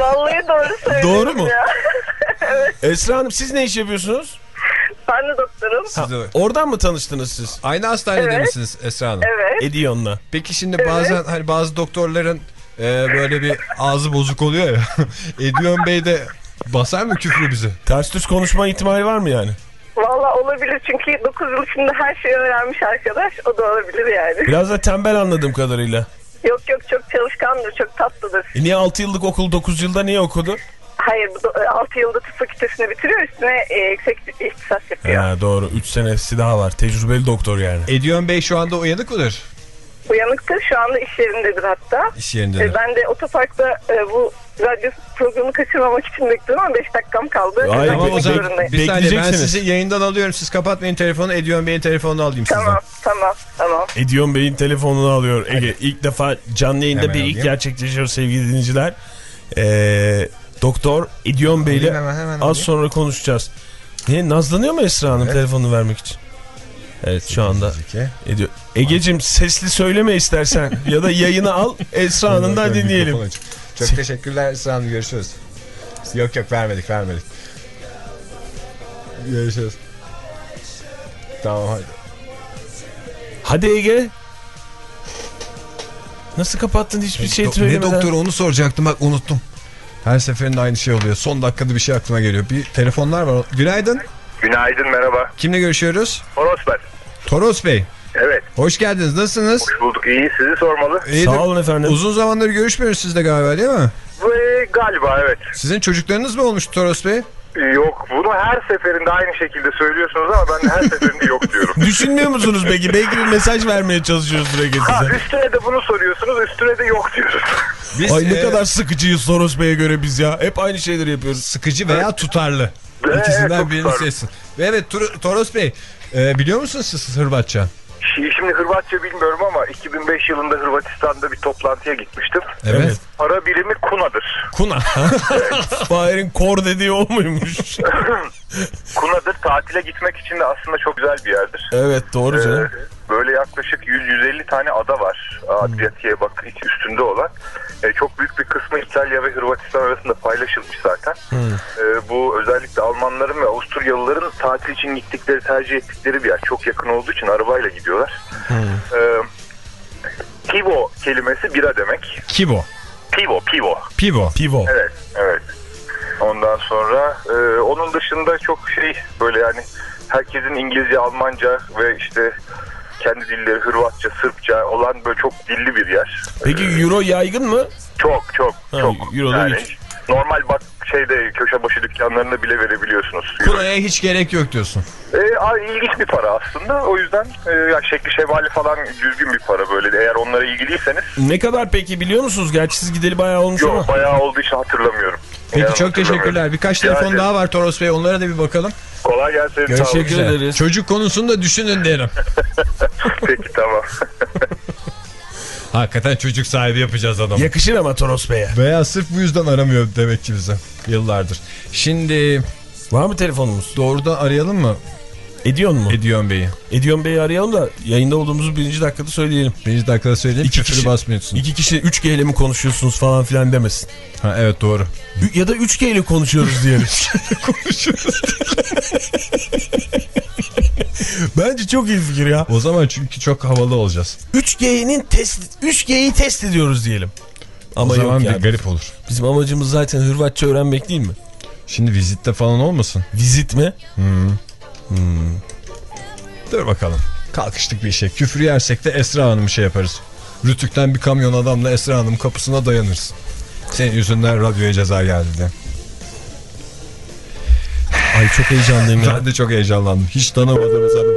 Vallahi doğru söylüyorum Doğru mu? Ya. Esra Hanım siz ne iş yapıyorsunuz? Ben de doktorum. Siz de- Oradan mı tanıştınız siz? Aynı hastanede Evet. misiniz Esra Hanım? Evet. Edion'la. Peki şimdi bazen hani bazı doktorların e, böyle bir ağzı bozuk oluyor ya. Ediyon Bey de basar mı küfrü bize? Ters düz konuşma ihtimali var mı yani? Vallahi olabilir çünkü 9 yıl içinde her şeyi öğrenmiş arkadaş. O da olabilir yani. Biraz da tembel anladığım kadarıyla. Yok yok çok çalışkandır, çok tatlıdır. E niye 6 yıllık okul 9 yılda niye okudu? Hayır bu 6 yılda tıp fakültesini bitiriyor üstüne e, yüksek ihtisas yapıyor. Ha doğru 3 senesi daha var. Tecrübeli doktor yani. Ediyon Bey şu anda uyanık mıdır? Uyanıktır şu anda iş yerindedir hatta. İş yerinde. E, ben de otoparkta e, bu radyo programı kaçırmamak için bekliyorum ama 5 dakikam kaldı. Ay, Ben Tamam o zaman bir saniye ben sizi yayından alıyorum. Siz kapatmayın telefonu. Ediyon Bey'in telefonunu alayım Tamam tamam tamam. Edion Bey'in telefonunu alıyor Ege. İlk defa canlı yayında Hemen bir ilk alayım. gerçekleşiyor sevgili dinleyiciler. Ee, Doktor Edion Bey ile az sonra konuşacağız. Niye nazlanıyor mu Esra Hanım Evet. telefonunu vermek için? Evet şu anda sizden. ediyor. Egecim sesli söyleme istersen ya da yayını al Esra Hanım'dan dinleyelim. Çok teşekkürler Esra Hanım. Görüşürüz. Yok yok vermedik vermedik. Görüşürüz. Tamam hadi. Hadi Ege. Nasıl kapattın hiçbir şey söylemeden? ne doktor onu soracaktım bak unuttum. Her seferinde aynı şey oluyor. Son dakikada bir şey aklıma geliyor. Bir telefonlar var. Günaydın. Günaydın merhaba. Kimle görüşüyoruz? Horos ben. Toros Bey. Hoş geldiniz. Nasılsınız? hoş bulduk iyi sizi sormalı. İyidir. Sağ olun efendim. Uzun zamandır görüşmüyoruz sizle galiba değil mi? Ve galiba evet. Sizin çocuklarınız mı olmuş Toros Bey? Yok bunu her seferinde aynı şekilde söylüyorsunuz ama ben de her seferinde yok diyorum. Düşünmüyor musunuz peki? Belki bir mesaj vermeye çalışıyoruzdur Ege Ha, size. üstüne de bunu soruyorsunuz üstüne de yok diyoruz. Biz Ay ne e, kadar sıkıcıyız Soros Bey'e göre biz ya. Hep aynı şeyleri yapıyoruz. sıkıcı veya tutarlı. Evet, İkisinden birini seçsin. Ve evet Toros Bey e, biliyor musunuz siz Hırvatça? Şimdi, Hırvatça bilmiyorum ama 2005 yılında Hırvatistan'da bir toplantıya gitmiştim. Evet. Para birimi kunadır. Kuna. Fahir'in kor dediği o muymuş? Kunadır tatile gitmek için de aslında çok güzel bir yerdir. evet doğru Ee, canım. böyle yaklaşık 100-150 tane ada var Adriyatik'e bak hiç üstünde olan. Ee, çok büyük bir kısmı İtalya ve Hırvatistan arasında paylaşılmış zaten. Ee, bu özellikle Almanların ve Avusturyalıların tatil için gittikleri tercih ettikleri bir yer. Çok yakın olduğu için arabayla gidiyorlar. Ee, pivo kelimesi bira demek. Kibo. Pivo, pivo. Pivo. Pivo. Evet, evet. Ondan sonra e, onun dışında çok şey böyle yani herkesin İngilizce, Almanca ve işte kendi dilleri Hırvatça, Sırpça olan böyle çok dilli bir yer. Peki euro yaygın mı? Çok çok Ha, çok. Euro'da yani, üç. Normal bak şeyde köşe başı dükkanlarında bile verebiliyorsunuz. Kuraya hiç gerek yok diyorsun. E, ilginç bir para aslında. O yüzden e, ya şekli şevali falan düzgün bir para böyle. Eğer onlara ilgiliyseniz. Ne kadar peki biliyor musunuz? Gerçi siz gideli bayağı olmuş ama. Yok bayağı olduğu için hatırlamıyorum. Peki İnanın çok teşekkürler. Birkaç telefon daha var Toros Bey. Onlara da bir bakalım. Kolay gelsin. Teşekkür ederiz. Çocuk konusunu da düşünün derim. Peki tamam. Hakikaten çocuk sahibi yapacağız adamı. Yakışır ama Toros Bey'e. Veya sırf bu yüzden aramıyor demek ki bize. Yıllardır. Şimdi Var mı telefonumuz? doğrudan arayalım mı Ediyon mu? Ediyon Bey'i? Ediyon Bey'i arayalım da yayında olduğumuzu birinci dakikada söyleyelim. Birinci dakikada söyleyeyim. İki kişi- basmıyorsun. İki kişi 3G ile mi konuşuyorsunuz falan filan demesin. Ha, evet doğru. Ü- Ya da 3G ile konuşuyoruz diyelim. Bence çok iyi fikir ya. O zaman çünkü çok havalı olacağız. 3G'nin test 3G'yi test ediyoruz diyelim. Ama o zaman bir ya. garip olur. Bizim amacımız zaten Hırvatça öğrenmek değil mi? Şimdi vizitte falan olmasın? Vizit mi? Dur bakalım. Kalkıştık bir işe. Küfür yersek de Esra Hanım'ı şey yaparız. Rütük'ten bir kamyon adamla Esra Hanım kapısına dayanırız. Senin yüzünden radyoya ceza geldi diye. Ay çok heyecanlıyım ya. Ben de çok heyecanlandım. Hiç tanımadığımız adam.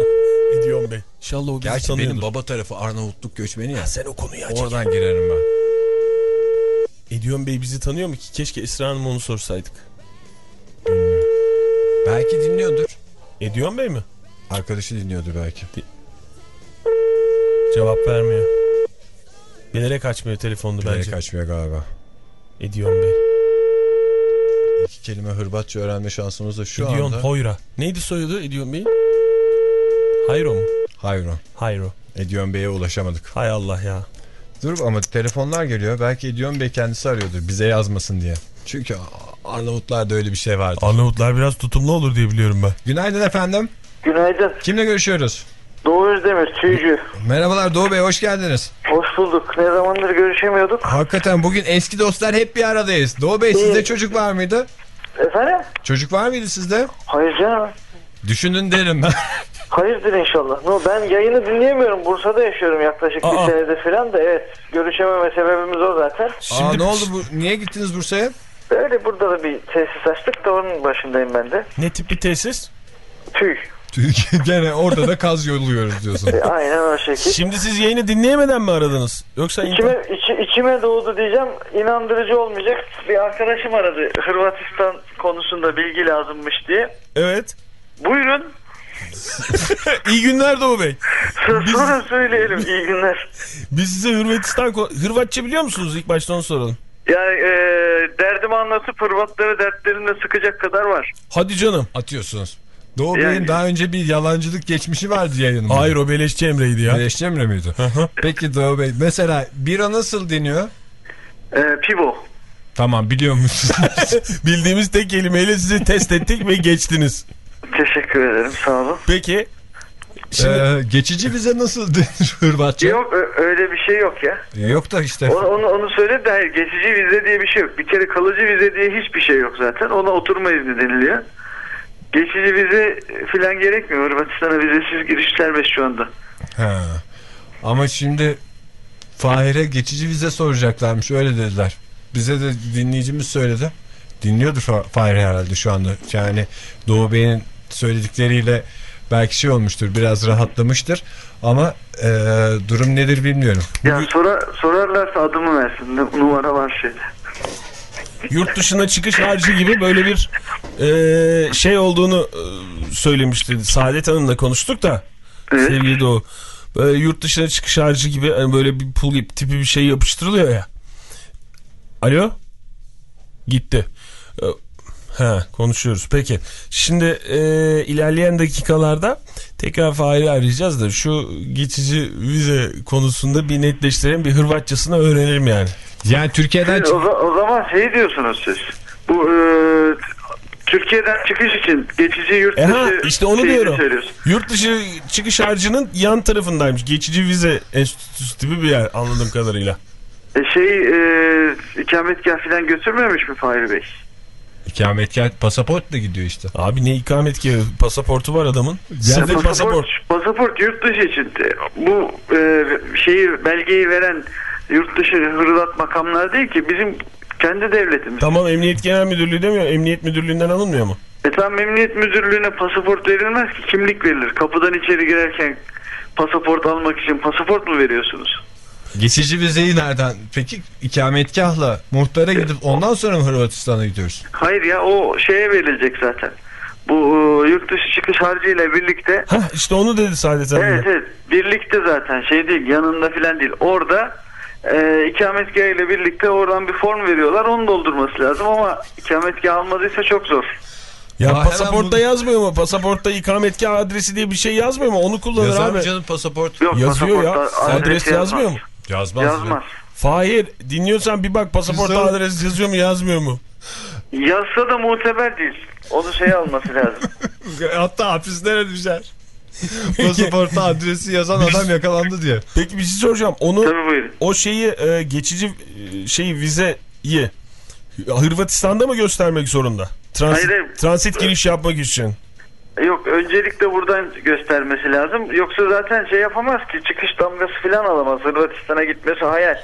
Ediyon Bey. İnşallah o bizi Gerçi tanıyordur. benim baba tarafı Arnavutluk göçmeni ya. Sen o konuyu aç. Oradan girerim ben. Ediyon Bey bizi tanıyor mu ki? Keşke Esra Hanım onu sorsaydık. Belki dinliyordur. Ediyon Bey mi? Arkadaşı dinliyordur belki. Cevap vermiyor. Bilerek açmıyor telefonunu Bence bence. kaçmıyor galiba. Ediyon Bey. İki kelime Hırvatça öğrenme şansımız da şu Ediyon anda. Hoyra. Neydi soyadı Ediyon Bey'in? Hayro mu? Hayro. Hayro. Ediyon Bey'e ulaşamadık. Hay Allah ya. Dur ama telefonlar geliyor. Belki Ediyon Bey kendisi arıyordur bize yazmasın diye. Çünkü Arnavutlarda öyle bir şey vardı. Arnavutlar biraz tutumlu olur diye biliyorum ben. Günaydın efendim. Günaydın. Kimle görüşüyoruz? Doğu Özdemir, tüycü. Merhabalar Doğu Bey hoş geldiniz. Hoş bulduk. Ne zamandır görüşemiyorduk. Hakikaten bugün eski dostlar hep bir aradayız. Doğu Bey sizde çocuk var mıydı? Efendim? Çocuk var mıydı sizde? Hayır canım. Düşünün derim ben. Hayırdır inşallah. No, ben yayını dinleyemiyorum. Bursa'da yaşıyorum yaklaşık Aa. bir senedir falan da evet. Görüşememe sebebimiz o zaten. Aa, ne oldu bu? Niye gittiniz Bursa'ya? Öyle burada da bir tesis açtık da onun başındayım ben de. Ne tip bir tesis? Tüy. Türkiye gene orada da kaz yolluyoruz diyorsun. E, Aynen o şekil. Şimdi siz yayını dinleyemeden mi aradınız? Yoksa İçime, içi, içime doğdu diyeceğim. İnandırıcı olmayacak. Bir arkadaşım aradı. Hırvatistan konusunda bilgi lazımmış diye. Evet. Buyurun. İyi günler Doğu Bey. Sonra söyleyelim. İyi günler. Biz size Hırvatistan... Hırvatça biliyor musunuz? İlk başta onu soralım. Yani e, derdimi anlatıp Hırvatları dertlerinde sıkacak kadar var. Hadi canım. Atıyorsunuz. Doğu Yani- Bey'in daha önce bir yalancılık geçmişi vardı yayınında. Hayır o Beleşçi Emre'ydi ya. Beleş Cemre miydi? Peki Doğu Bey mesela bira nasıl deniyor? E, pivo. Tamam biliyor musunuz? Bildiğimiz tek kelimeyle sizi test ettik ve geçtiniz. Teşekkür ederim sağ olun. Peki. Şimdi Ee, geçici vize nasıl denir Hırvatça? Yok öyle bir şey yok ya. Yok da işte. Onu, onu, onu söyledi de hayır geçici vize diye bir şey yok. Bir kere kalıcı vize diye hiçbir şey yok zaten. Ona oturma izni deniliyor. Geçici vize filan gerekmiyor. Hırvatistan'a vizesiz giriş serbest şu anda. Ha. Ama şimdi Fahir'e geçici vize soracaklarmış öyle dediler. Bize de dinleyicimiz söyledi. Dinliyordur Fa- Fahir herhalde şu anda. Yani Doğu Bey'in söyledikleriyle belki şey olmuştur biraz rahatlamıştır. Ama e, durum nedir bilmiyorum. Ya sonra, sorarlarsa adımı versin. Nu- Numara var şeyde. yurt dışına çıkış harcı gibi böyle bir e, şey olduğunu e, söylemişti. Saadet Hanım'la konuştuk da. Evet. Sevgili Doğu. Böyle yurt dışına çıkış harcı gibi hani böyle bir pul tipi bir şey yapıştırılıyor ya. Alo? Gitti. Ha konuşuyoruz. Peki. Şimdi e, ilerleyen dakikalarda tekrar Fahir'i arayacağız da şu geçici vize konusunda bir netleştirelim. Bir Hırvatçasını öğrenelim yani. Yani Türkiye'den Siz o, o zaman şey diyorsunuz siz. Bu e, Türkiye'den çıkış için geçici yurt E dışı ha, işte onu diyorum. Yurt dışı çıkış harcının yan tarafındaymış. Geçici vize enstitüsü gibi bir yer anladığım kadarıyla. E, şey e, ikametgah falan götürmemiş mi Fahri Bey? İkametgah pasaportla gidiyor işte. Abi ne ikamet ki pasaportu var adamın. Sırf pasaport, pasaport. pasaport yurt dışı için. Bu e, şeyi belgeyi veren yurt dışı hırvat makamlar değil ki bizim Kendi devletimiz. Tamam Emniyet Genel Müdürlüğü demiyor. Emniyet Müdürlüğü'nden alınmıyor mu? E tamam emniyet müdürlüğüne pasaport verilmez ki kimlik verilir. Kapıdan içeri girerken pasaport almak için pasaport mu veriyorsunuz? Geçici vizeyi nereden? Peki ikametgahla muhtara gidip ondan sonra mı Hırvatistan'a gidiyoruz? Hayır ya o şeye verilecek zaten. Bu e, yurt dışı çıkış harcıyla birlikte Hah işte onu dedi Saadet abi. evet evet birlikte zaten şey değil yanında filan değil. Orada e, ikametgah ile birlikte oradan bir form veriyorlar onu doldurması lazım ama ikametgah almadıysa çok zor. Ya Aa, pasaportta bu- yazmıyor mu? Pasaportta ikametgah adresi diye bir şey yazmıyor mu? Onu kullanır Yazar abi. canım pasaport? Yok Yazıyor ya. Adres yazmaz. yazmıyor mu? Yazmaz. Yazmaz. Fahir dinliyorsan bir bak pasaportta Güzel. adres yazıyor mu yazmıyor mu? Yazsa da muteber değil. Onu şey alması lazım. Hatta hapislere düşer. Pasaporta adresi yazan adam yakalandı diye. Peki bir şey soracağım. Onu Tabii buyurun. o şeyi e, geçici e, şeyi vizeyi Hırvatistan'da mı göstermek zorunda? Transit, Hayır, hayır. transit giriş yapmak için. Yok öncelikle buradan göstermesi lazım. Yoksa zaten şey yapamaz ki çıkış damgası falan alamaz. Hırvatistan'a gitmesi hayal.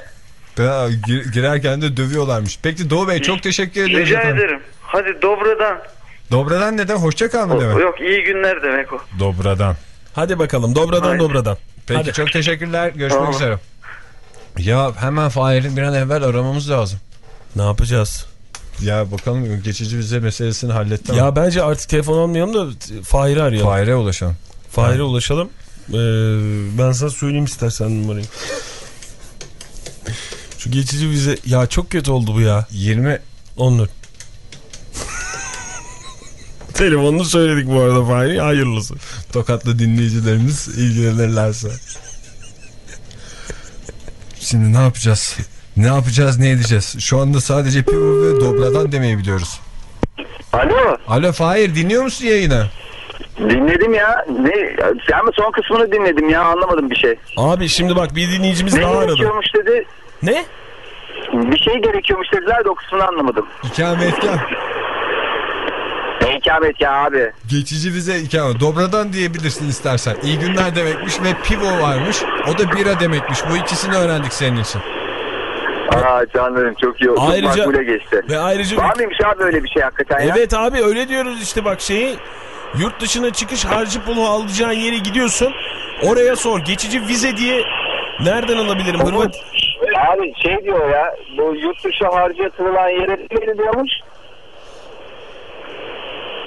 Ya, gir- girerken de dövüyorlarmış. Peki Doğu Bey çok teşekkür ediyoruz Rica efendim. ederim. Hadi Dobra'dan. Dobra'dan neden? Hoşça kal mı demek? Yok iyi günler demek o. Dobra'dan. Hadi bakalım dobradan Haydi. dobradan. Peki Hadi. çok teşekkürler. Görüşmek Tamam. üzere. Ya hemen Fahir'in bir an evvel aramamız lazım. Ne yapacağız? Ya bakalım geçici vize meselesini halletti ama. Ya bence artık telefon almayalım da Fahir'i arayalım. Fahir'e ulaşalım. Fahir'e ulaşalım. Ee, ben sana söyleyeyim istersen numarayı. Şu geçici vize ya çok kötü oldu bu ya. 20 Onur. Telefonunu söyledik bu arada Fahir. Hayırlısı. Tokatlı dinleyicilerimiz ilgilenirlerse. Şimdi ne yapacağız? Ne yapacağız ne edeceğiz? Şu anda sadece Pivo ve Dobra'dan demeyi biliyoruz. Alo Alo Fahir dinliyor musun yayını? dinledim ya. Ne? Sen mi son kısmını dinledim ya anlamadım bir şey. Abi şimdi bak bir dinleyicimiz Ne daha aradı. gerekiyormuş dedi. Ne? Bir şey gerekiyormuş dediler de o kısmını anlamadım. İkametgah. Ne ikamet ya abi. Geçici vize ikamet. Dobra'dan diyebilirsin istersen. İyi günler demekmiş ve Pivo varmış. O da bira demekmiş. Bu ikisini öğrendik senin için. Aa canlarım çok iyi oldu. Ayrıca- Makbule geçti. Ve ayrıca Var mıymış abi öyle bir şey hakikaten ya? Evet abi öyle diyoruz işte bak şeyi yurt dışına çıkış harcı pulu alacağın yere gidiyorsun. Oraya sor geçici vize diye nereden alabilirim? Hırvat Abi şey diyor ya bu yurt dışı harcı yatırılan yere ne diyormuş?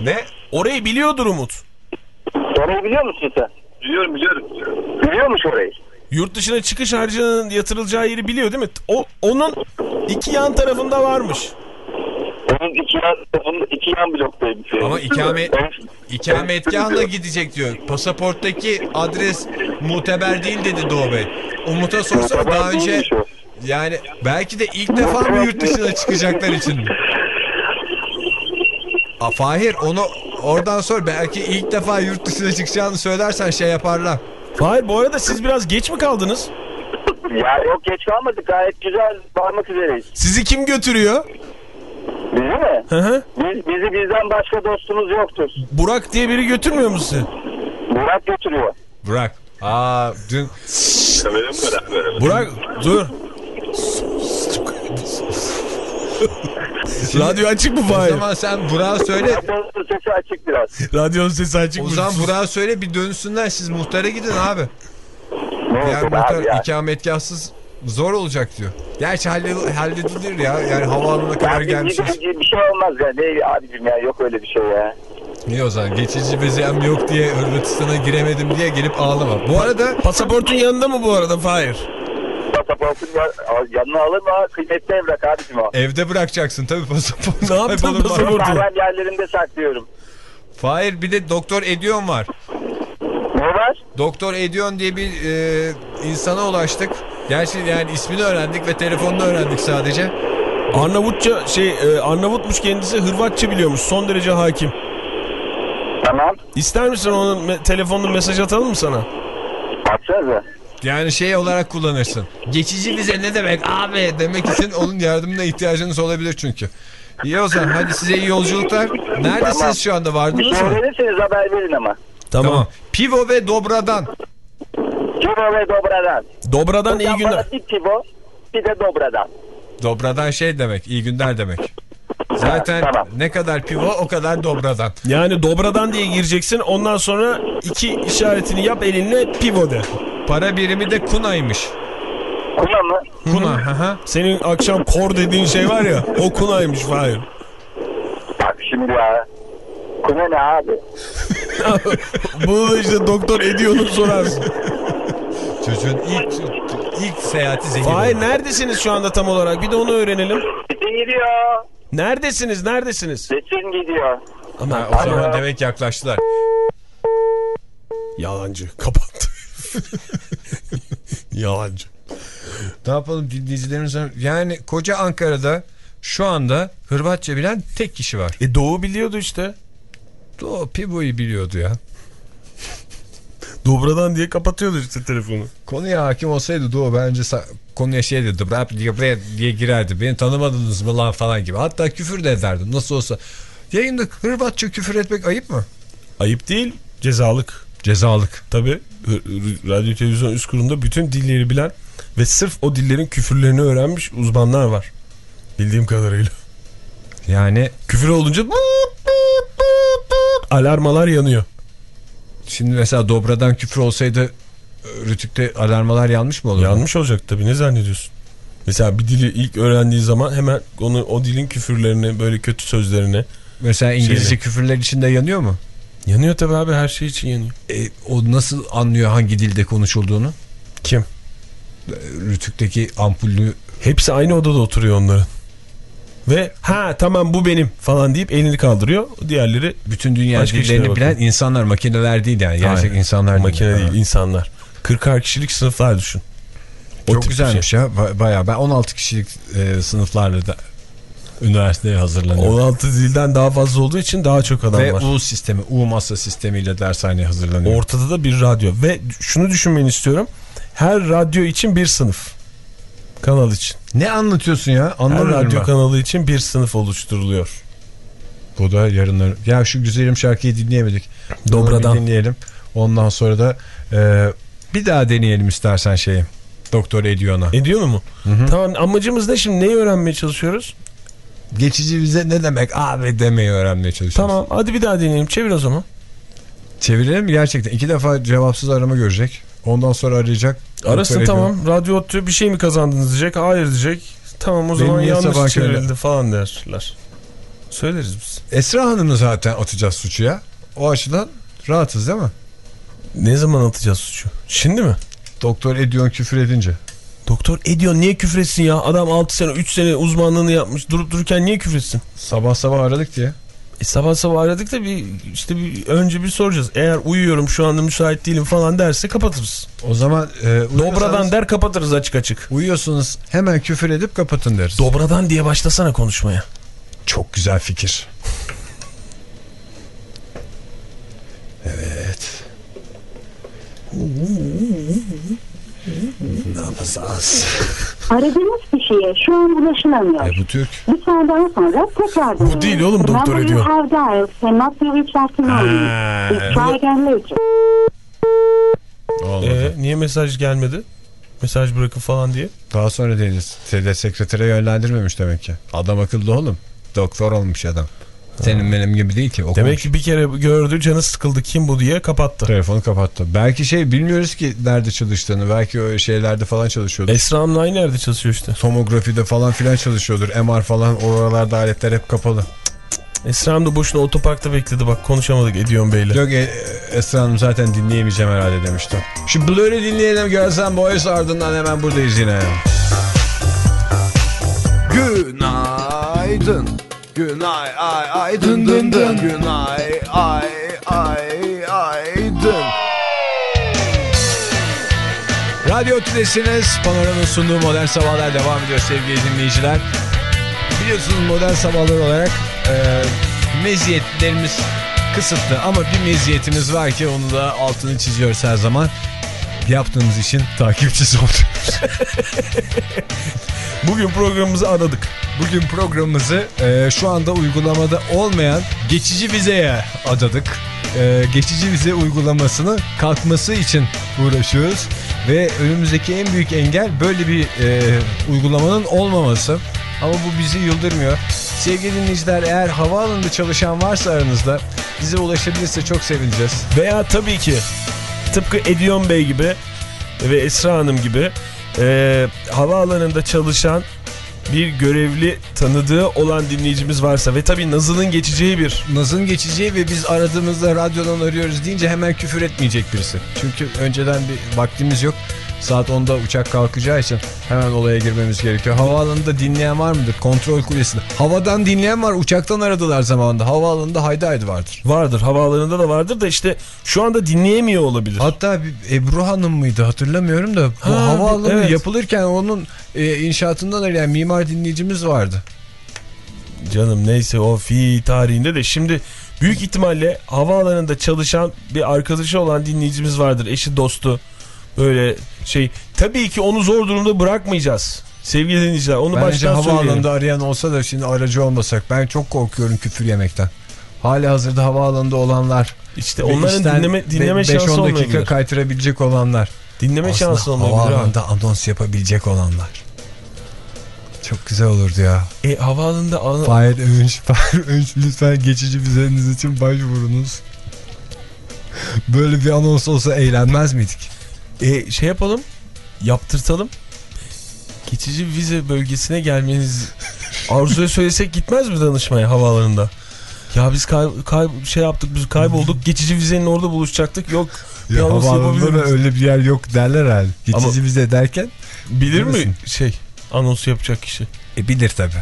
Ne? orayı biliyordur Umut. Orayı biliyor musun sen? Biliyorum biliyorum. Biliyormuş orayı. Yurt dışına çıkış harcının yatırılacağı yeri biliyor değil mi? O onun iki yan tarafında varmış. Onun iki yan, tarafında- iki yan bloktaymış. Ama ikamet, Evet. ikametgahla gidecek diyor. Pasaporttaki adres muteber değil dedi Doğu Bey. Umut'a sorsana daha önce yani belki de ilk defa mı yurt dışına çıkacaklar için mi? A, Fahir onu oradan sor. Belki ilk defa yurt dışına çıkacağını söylersen şey yaparlar. Hayır bu arada siz biraz geç mi kaldınız? Ya yok geç kalmadık gayet güzel varmak üzereyiz. Sizi kim götürüyor? Bizi mi? Hı hı. Biz, bizi bizden başka dostumuz yoktur. Burak diye biri götürmüyor mu sizi? Murat götürüyor. Bırak. Aa dün Burak dur. Radyo açık mı o Fahir? zaman sen Burak'a söyle. Radyonun sesi açık biraz. Radyonun sesi açık O zaman Burak'a söyle bir dönsünler. Siz muhtara gidin abi. Ne Yani muhtar abi ya? ikametgahsız zor olacak diyor. Gerçi halledilir, halledilir ya. Yani havaalanına kadar bir, bir şey olmaz ya. Ne abicim ya yok öyle bir şey ya. Niye o zaman? Geçici vizem yok diye Hırvatistan'a giremedim diye gelip ağlama. Bu arada Pasaportun yanında mı bu arada Fahir? Pasaportun yanına alır mı? Kıymetli evrak abicim o. evde bırakacaksın tabii pasaportu. Ne yaptın pasaportu? Mahrem yerlerinde saklıyorum. Fahir bir de Doktor Edion var. Ne var? Doktor Edion diye bir e, insana ulaştık. Gerçi yani ismini öğrendik ve telefonunu öğrendik sadece. Arnavutça şey e, Arnavutmuş kendisi Hırvatça biliyormuş. Son derece hakim. Tamam. İster misin onun me- telefonunu mesaj atalım mı sana? Baksanıza. Yani şey olarak kullanırsın. Geçici vize ne demek abi demek için onun yardımına ihtiyacınız olabilir çünkü. İyi o zaman hadi size iyi yolculuklar. Neredesiniz Tamam. şu anda vardınız mı? öğrenirseniz haber verin ama. Tamam. Pivo ve Dobra'dan. Pivo ve Dobra'dan. Dobra'dan iyi günler. Bir pivo bir de Dobra'dan. Dobradan şey demek, iyi günler demek. Zaten Tamam. ne kadar pivo o kadar dobradan. Yani dobradan diye gireceksin ondan sonra iki işaretini yap elinle pivo de. Para birimi de kunaymış. Kuna mı? Kuna. hı hı. Senin akşam kor dediğin şey var ya o kunaymış Fahir. Bak şimdi ya. Kuna ne abi? Bunu da işte doktor ediyordur sorarsın. Çocuğun ilk ilk seyahati zehir. Fahir neredesiniz şu anda tam olarak bir de onu öğrenelim. Gidiyor. Neredesiniz neredesiniz? Sesin gidiyor. Ha, o zaman demek yaklaştılar. Yalancı kapattı. Yalancı. Ne yapalım dinleyicilerimiz yani koca Ankara'da şu anda Hırvatça bilen tek kişi var. E Doğu biliyordu işte. O Pibo'yu biliyordu ya. Dobradan diye kapatıyordu işte telefonu. Konuya hakim olsaydı Doğu bence konuya şey dedi "Brap diye bre" diye girerdi. Beni tanımadınız mı lan falan gibi. Hatta küfür de ederdi nasıl olsa. Yayında Hırvatça küfür etmek ayıp mı? Ayıp değil cezalık. Cezalık. Tabi radyo televizyon üst kurulunda bütün dilleri bilen ve sırf o dillerin küfürlerini öğrenmiş uzmanlar var. Bildiğim kadarıyla. Yani Küfür olunca alarmalar yanıyor. şimdi mesela Dobra'dan küfür olsaydı Rütük'te alarmalar yanmış mı olurdu? Yanlış olacak tabii ne zannediyorsun? Mesela bir dili ilk öğrendiği zaman hemen onu o dilin küfürlerini böyle kötü sözlerini Mesela İngilizce Şeyle. küfürler içinde yanıyor mu? Yanıyor tabii abi her şey için yanıyor. E, o nasıl anlıyor hangi dilde konuşulduğunu? Kim? Rütük'teki ampullü Hepsi aynı odada oturuyor onların. Ve ha tamam bu benim falan deyip elini kaldırıyor. Diğerleri bütün dünya dillerini bilen insanlar makineler değil yani. Gerçek Hayır, insanlar makine Ha. değil insanlar. 40'ar kişilik sınıflar düşün. O Çok güzelmiş şey. ya. Ba- Bayağı ben 16 kişilik e, sınıflarla da üniversiteye hazırlanıyorum. 16 dilden daha fazla olduğu için daha çok adam Ve var. U sistemi, U masa sistemiyle dershaneye hazırlanıyorum. Ortada da bir radyo. Ve şunu düşünmeni istiyorum. Her radyo için bir sınıf. Kanal için. ne anlatıyorsun ya? Her Anlamıyorum radyo ben. kanalı için bir sınıf oluşturuluyor. Bu da yarınlar. Ya şu güzelim şarkıyı dinleyemedik. Dobra'dan. Dinleyelim. Ondan sonra da e, bir daha deneyelim istersen şeyi. Doktor Edion'a. Ediyor mu? Tamam amacımız ne şimdi? Neyi öğrenmeye çalışıyoruz? Geçici vize ne demek abi demeyi öğrenmeye çalışıyoruz. Tamam hadi bir daha deneyelim. Çevir o zaman. Çevirelim mi gerçekten? İki defa cevapsız arama görecek. Ondan sonra arayacak. Arasın tamam. Radyo Ottu bir şey mi kazandınız diyecek. Hayır diyecek. Tamam o Benim zaman sabah yanlış çevrildi falan derler. Söyleriz biz. Esra Hanım'ı zaten atacağız suçuya. O açıdan rahatız değil mi? Ne zaman atacağız suçu? Şimdi mi? Doktor Edion küfür edince. Doktor ediyor niye küfretsin ya? Adam 6 sene 3 sene uzmanlığını yapmış. Durup dururken niye küfretsin? Sabah sabah aradık diye. E sabah sabah aradık da bir işte bir önce bir soracağız. Eğer uyuyorum şu anda müsait değilim falan derse kapatırız. O zaman e, Dobradan der kapatırız açık açık. Uyuyorsunuz hemen küfür edip kapatın deriz. Dobradan diye başlasana konuşmaya. Çok güzel fikir. Evet. Ne yapacağız? Aradığınız kişiye şu an ulaşılamıyor. E bu Türk. Lütfen daha sonra tekrar. Bu değil oğlum, doktor ediyor. have dialed cannot be reached later. Olmadı. Ee, niye mesaj gelmedi? Mesaj bırakın falan diye. Daha sonra deniz. Sekretere yönlendirmemiş demek ki. Adam akıllı oğlum. Doktor olmuş adam. Senin benim gibi değil ki. Okumuş. Demek ki bir kere gördü canı sıkıldı kim bu diye kapattı. Telefonu kapattı. Belki şey bilmiyoruz ki nerede çalıştığını. Belki öyle şeylerde falan çalışıyordur. Esra Hanım aynı yerde çalışıyor işte. Tomografide falan filan çalışıyordur. MR falan oralarda aletler hep kapalı. Esra Hanım da boşuna otoparkta bekledi bak konuşamadık Ediyon Bey'le. Yok e, Esra Hanım zaten dinleyemeyeceğim herhalde demişti. Şu Blur'ı dinleyelim Görsen Boys ardından hemen buradayız yine. Günaydın. Günay ay ay dın dın dın. Günay ay ay ay dın. Radyo Tülesi'niz Panorama'nın sunduğu Modern Sabahlar devam ediyor sevgili dinleyiciler. Biliyorsunuz Modern Sabahlar olarak e, meziyetlerimiz kısıtlı ama bir meziyetimiz var ki onu da altını çiziyoruz her zaman. Yaptığımız işin takipçisi oluyoruz. Bugün programımızı aradık. Bugün programımızı e, şu anda uygulamada olmayan geçici vizeye adadık. E, geçici vize uygulamasını kalkması için uğraşıyoruz. Ve önümüzdeki en büyük engel böyle bir e, uygulamanın olmaması. Ama bu bizi yıldırmıyor. Sevgili dinleyiciler eğer havaalanında çalışan varsa aranızda bize ulaşabilirse çok sevineceğiz. Veya tabii ki tıpkı Edion Bey gibi ve Esra Hanım gibi e, havaalanında çalışan bir görevli tanıdığı olan dinleyicimiz varsa ve tabii Nazlı'nın geçeceği bir Naz'ın geçeceği ve biz aradığımızda radyodan arıyoruz deyince hemen küfür etmeyecek birisi. Çünkü önceden bir vaktimiz yok. Saat 10'da uçak kalkacağı için hemen olaya girmemiz gerekiyor. Havaalanında dinleyen var mıdır? Kontrol kulesinde. Havadan dinleyen var. Uçaktan aradılar zamanında. Havaalanında haydi haydi vardır. vardır. Havaalanında da vardır da işte şu anda dinleyemiyor olabilir. Hatta bir Ebru Hanım mıydı hatırlamıyorum da bu Ha, havaalanı evet. yapılırken onun e, inşaatından arayan mimar dinleyicimiz vardı. Canım neyse o fi tarihinde de şimdi büyük ihtimalle havaalanında çalışan bir arkadaşı olan dinleyicimiz vardır. Eşi dostu böyle şey. Tabii ki onu zor durumda bırakmayacağız. Sevgili dinleyiciler onu Bence baştan havaalanında söyleyelim. arayan olsa da şimdi aracı olmasak ben çok korkuyorum küfür yemekten. Hali hazırda havaalanında olanlar. İşte onların dinleme, dinleme şansı 5-10 dakika olmayabilir. kaytırabilecek olanlar. Dinleme şansı Aslında olmayabilir. ha. havaalanında anons yapabilecek olanlar. Çok güzel olurdu ya. E havaalanında Fahir Öğünç, Fahir Öğünç lütfen geçici vizeniz için başvurunuz. Böyle bir anons olsa eğlenmez miydik? E, şey yapalım yaptırtalım. Geçici vize bölgesine gelmeniz Arzu'ya söylesek gitmez mi danışmaya havaalanında? Ya biz kay, kay- şey yaptık biz kaybolduk geçici vizenin orada buluşacaktık yok Ya havaalanında da öyle bir yer yok derler herhalde. Geçici Ama- vize derken Bilir mi Bilemesin. şey anonsu yapacak kişi? e, bilir tabi.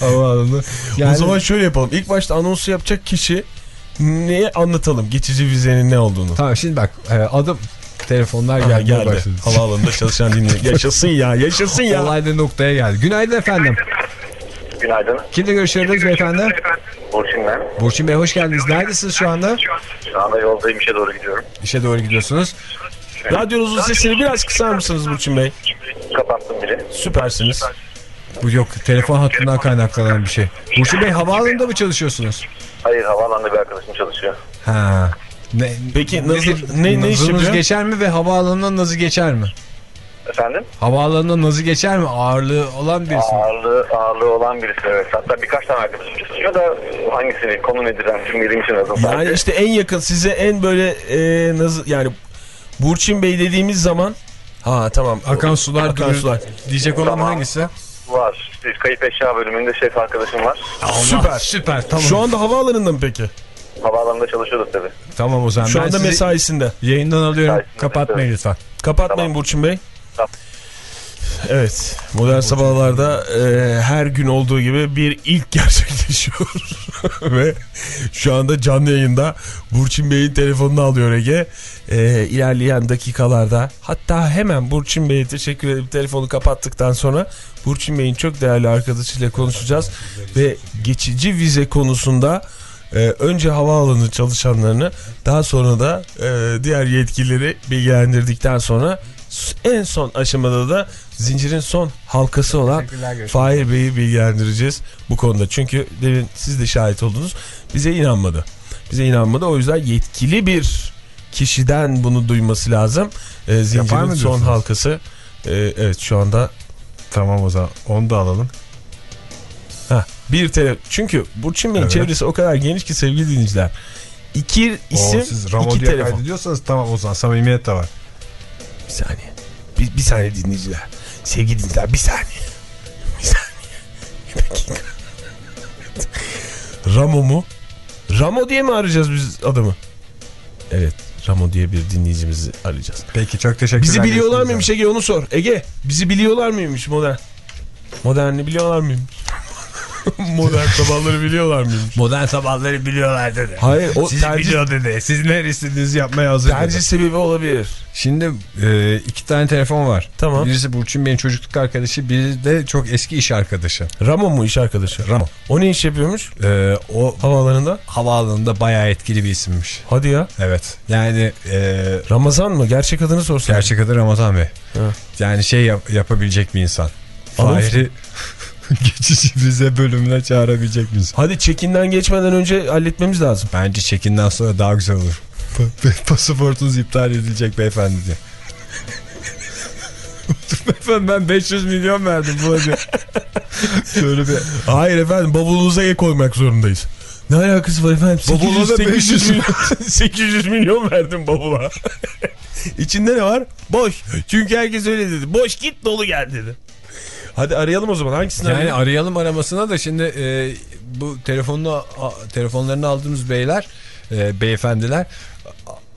havaalanı. Yani, O zaman şöyle yapalım ilk başta anonsu yapacak kişi neye anlatalım geçici vizenin ne olduğunu. Tamam şimdi bak e, adım telefonlar Ha, gelmeye geldi. başladı. Havaalanında çalışan dinleyici. Yaşasın ya yaşasın ya. Olay da noktaya geldi. Günaydın efendim. Günaydın. Kimle görüşüyoruz beyefendi? Burçin ben. Burçin Bey hoş geldiniz. Neredesiniz şu anda? Şu anda yoldayım işe doğru gidiyorum. İşe doğru gidiyorsunuz. Radyonuzun sesini biraz kısar mısınız Burçin Bey? Kapattım bile. Süpersiniz. Bu yok telefon hattından kaynaklanan bir şey. Burçin Bey havaalanında mı çalışıyorsunuz? Hayır havaalanında bir arkadaşım çalışıyor. Ha. Ne, Peki nazı, ne, ne iş Nazınız yapıyor? geçer mi ve havaalanından nazı geçer mi? Efendim? Havaalanında nazı geçer mi? Ağırlığı olan birisi mi? Ağırlığı, ağırlığı olan birisi evet. Hatta birkaç tane arkadaşım çalışıyor da hangisini, konu nedir, ben şimdi bildiğim için lazım. Yani işte en yakın size en böyle e, nazı, yani Burçin Bey dediğimiz zaman ha tamam. Akan sular Akan durur. sular. Diyecek olan Tamam. hangisi? Var. İşte kayıp eşya bölümünde şef arkadaşım var. Süper. Süper tamam. Şu anda havaalanında mı peki? Havaalanında çalışıyordur tabii. Tamam o zaman. Şu ben anda mesaisinde. Yayından alıyorum. Mesaisinde, Kapatmayın lütfen. Kapatmayın Tamam. Burçin Bey. Tamam. Evet. Modern sabahlarda e, her gün olduğu gibi bir ilk gerçekleşiyor. Ve şu anda canlı yayında Burçin Bey'in telefonunu alıyor Ege. E, ilerleyen dakikalarda hatta hemen Burçin Bey'e teşekkür edip telefonu kapattıktan sonra Burçin Bey'in çok değerli arkadaşıyla konuşacağız. Ve geçici vize konusunda e, önce havaalanı çalışanlarını daha sonra da e, diğer yetkilileri bilgilendirdikten sonra en son aşamada da zincirin son halkası olan Fahir Bey'i bilgilendireceğiz bu konuda. Çünkü demin siz de şahit oldunuz. Bize inanmadı. Bize inanmadı. O yüzden yetkili bir kişiden bunu duyması lazım. E, zincirin son halkası. e, evet şu anda Tamam o zaman. Onu da alalım. Ha, bir tele çünkü Burçin Bey'in Evet. çevresi o kadar geniş ki sevgili dinleyiciler. İki isim, Oo, siz Ramo iki telefon. kaydediyorsanız tamam o zaman samimiyet de var. Bir saniye. Bir, bir saniye dinleyiciler. Sevgili dinleyiciler bir saniye. Bir saniye. Bir dakika. Ramo mu? Ramo diye mi arayacağız biz adamı? Evet. Ramo diye bir dinleyicimizi arayacağız. Peki çok teşekkürler. Bizi biliyorlar mıymış Ege onu sor. Ege bizi biliyorlar mıymış modern? Modernli biliyorlar mıymış? modern sabahları biliyorlar mıymış? Modern sabahları biliyorlar dedi. Hayır o Siz tercih, biliyor dedi. Siz ne istediğinizi yapmaya hazır tercih dedi. sebebi olabilir. Şimdi e, iki tane telefon var. Tamam. Birisi Burçin Bey'in çocukluk arkadaşı, biri de çok eski iş arkadaşı. Ramo mu iş arkadaşı? Ramo. O ne iş yapıyormuş? E, o Havaalanında. havaalanında bayağı etkili bir isimmiş. Hadi ya. Evet. Yani e, Ramazan mı? Gerçek adını sorsan. gerçek adı Ramazan Bey. Ha. Yani şey yap- yapabilecek bir insan. Anons geçici vize bölümüne çağırabilecek misin? Hadi çekinden geçmeden önce halletmemiz lazım. Bence çekinden sonra daha güzel olur. Pasaportunuz iptal edilecek beyefendi diye. Beyefendi ben 500 milyon verdim bu hacı. Şöyle bir Hayır efendim bavulunuza el koymak zorundayız. Ne alakası var efendim? Bavuluna 800, 800 500 milyon, 800 milyon verdim bavula. İçinde ne var? Boş. Çünkü herkes öyle dedi. Boş git dolu gel dedi. Hadi arayalım o zaman. Hangisini Yani arayalım? arayalım aramasına da şimdi e, bu telefonunu telefonlarını aldığımız beyler, e, beyefendiler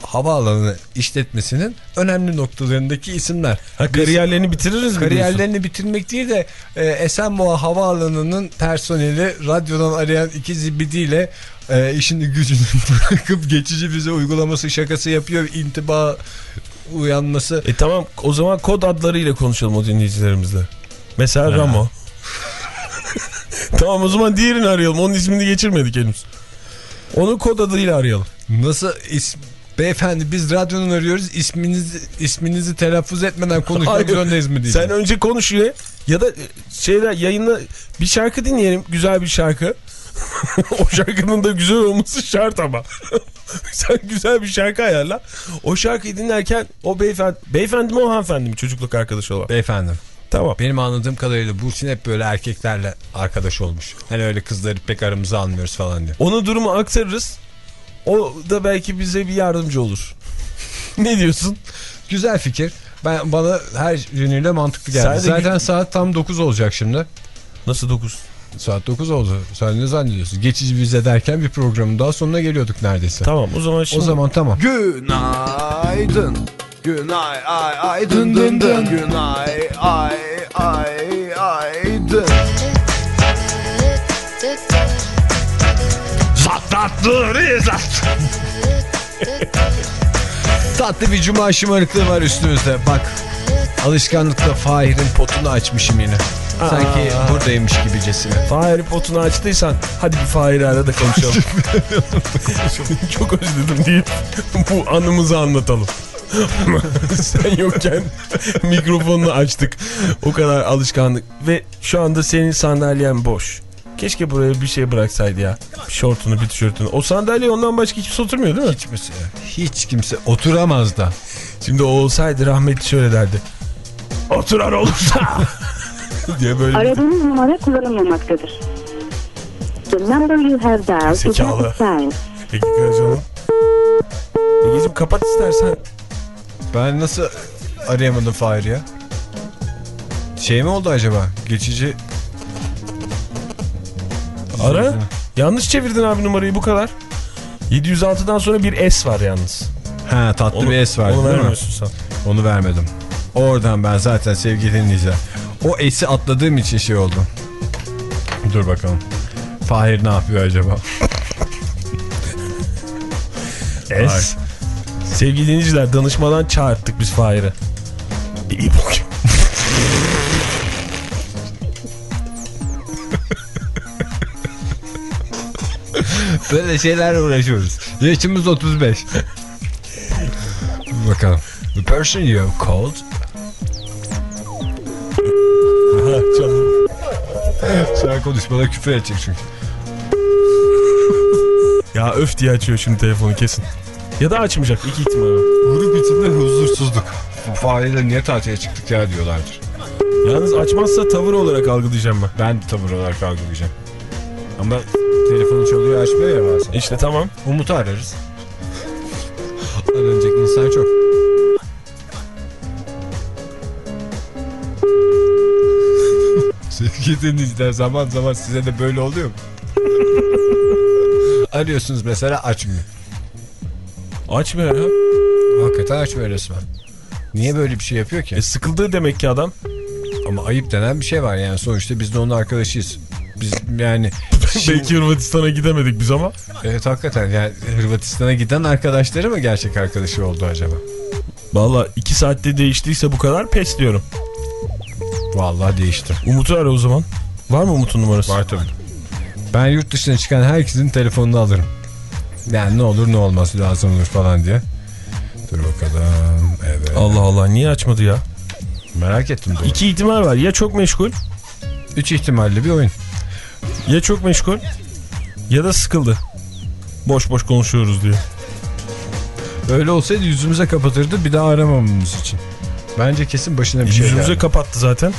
havaalanı işletmesinin önemli noktalarındaki isimler. Ha, kariyerlerini bitiririz mi? diyorsun? Kariyerlerini bitirmek değil de e, Esenboğa Havaalanı'nın personeli radyodan arayan iki zibidiyle e, işini gücünü bırakıp geçici vize uygulaması şakası yapıyor. intiba uyanması. E tamam o zaman kod adlarıyla konuşalım o dinleyicilerimizle. Mesela Ramo. tamam o zaman diğerini arayalım. Onun ismini geçirmedik henüz. Onu kod adıyla arayalım. Nasıl is Beyefendi biz radyodan arıyoruz isminizi isminizi telaffuz etmeden konuşmak Hayır. zorundayız mı. Sen önce konuş ya. Ya da şeyler yayında bir şarkı dinleyelim. Güzel bir şarkı. o şarkının da güzel olması şart ama. Sen güzel bir şarkı ayarla. O şarkıyı dinlerken o beyefendi, beyefendi mi o hanımefendi mi çocukluk arkadaşı olan? Beyefendim Tamam. benim anladığım kadarıyla Burçin hep böyle erkeklerle arkadaş olmuş. Hani öyle kızları pek aramıza almıyoruz falan diyor. Onu durumu aktarırız. O da belki bize bir yardımcı olur. ne diyorsun? Güzel fikir. Ben bana her yönüyle mantıklı geldi. Sen Zaten saat tam 9 olacak şimdi. Nasıl 9? Saat 9 oldu. Sen ne zannediyorsun? Geçici vize derken bir programın daha sonuna geliyorduk neredeyse. Tamam o zaman şimdi... O zaman tamam. Günaydın. Günay ay ay dın dın dın. Günay ay ay ay dın. Tatlı bir cuma şımarıklığı var üstümüzde. Bak alışkanlıkla Fahir'in potunu açmışım yine. Sanki buradaymış gibicesine. Fahir'i potunu açtıysan hadi bir Fahir'i ara da konuşalım. Çok özledim deyip bu anımızı anlatalım. Sen yokken mikrofonunu açtık. O kadar alışkanlık. Ve şu anda senin sandalyen boş. Keşke buraya bir şey bıraksaydı ya. Bir şortunu bir tişörtünü. O sandalye ondan başka kimse oturmuyor değil mi? Hiç kimse, hiç kimse oturamaz da. Şimdi o olsaydı rahmetli şöyle derdi. Oturan olursa. diye böyle Aradığınız numara kullanılmamaktadır. The number you have dialed is not Zekalı. assigned. Peki canım. Egeciğim kapat istersen. Ben nasıl arayamadım Fahir ya? Şey mi oldu acaba? Geçici Ara. Yanlış çevirdin abi numarayı bu kadar. 706'dan sonra bir S var yalnız. Ha tatlı Onu- bir S vardı onu vermiyorsun sen. Onu vermedim. Oradan ben zaten sevgili dinleyiciler. O S'i atladığım için şey oldu. Dur bakalım. Fahir ne yapıyor acaba? S. Sevgili dinleyiciler danışmadan çağırttık biz Fahir'i. İyi bok. Böyle şeylerle uğraşıyoruz. Yaşımız 35. bakalım. The person you have called. Sen konuşmada küfür edecek çünkü. Ya öf diye açıyor şimdi telefonu kesin. Ya da açmayacak iki ihtimal var. Grup içinde huzursuzluk. Fahir'le niye tatile çıktık ya diyorlardır. Yalnız açmazsa tavır olarak algılayacağım ben. Ben de tavır olarak algılayacağım. Ama telefonu çalıyor açmıyor ya bazen. İşte tamam. Umut'u ararız. Aranacak insan çok. Sevgili dinleyiciler zaman zaman size de böyle oluyor mu? Arıyorsunuz mesela açmıyor. Açmıyor ya. Hakikaten açmıyor resmen. Niye böyle bir şey yapıyor ki? E sıkıldı demek ki adam. Ama ayıp denen bir şey var yani sonuçta biz de onun arkadaşıyız. Biz yani Belki Hırvatistan'a gidemedik biz ama. evet hakikaten yani Hırvatistan'a giden arkadaşları mı gerçek arkadaşı oldu acaba? Valla iki saatte değiştiyse bu kadar pes diyorum. Vallahi değişti. Umut'u ara o zaman. Var mı Umut'un numarası? Var tabii. Ben yurt dışına çıkan herkesin telefonunu alırım. Yani ne olur ne olmaz lazım olur falan diye. Dur bakalım. Evet. Allah Allah niye açmadı ya? Merak ettim. Dur. İki ihtimal var. Ya çok meşgul Üç ihtimalli bir oyun. Ya çok meşgul ya da sıkıldı. Boş boş konuşuyoruz diyor. Öyle olsaydı yüzümüze kapatırdı bir daha aramamamız için. Bence kesin başına bir şey yüzümüze geldi. kapattı zaten.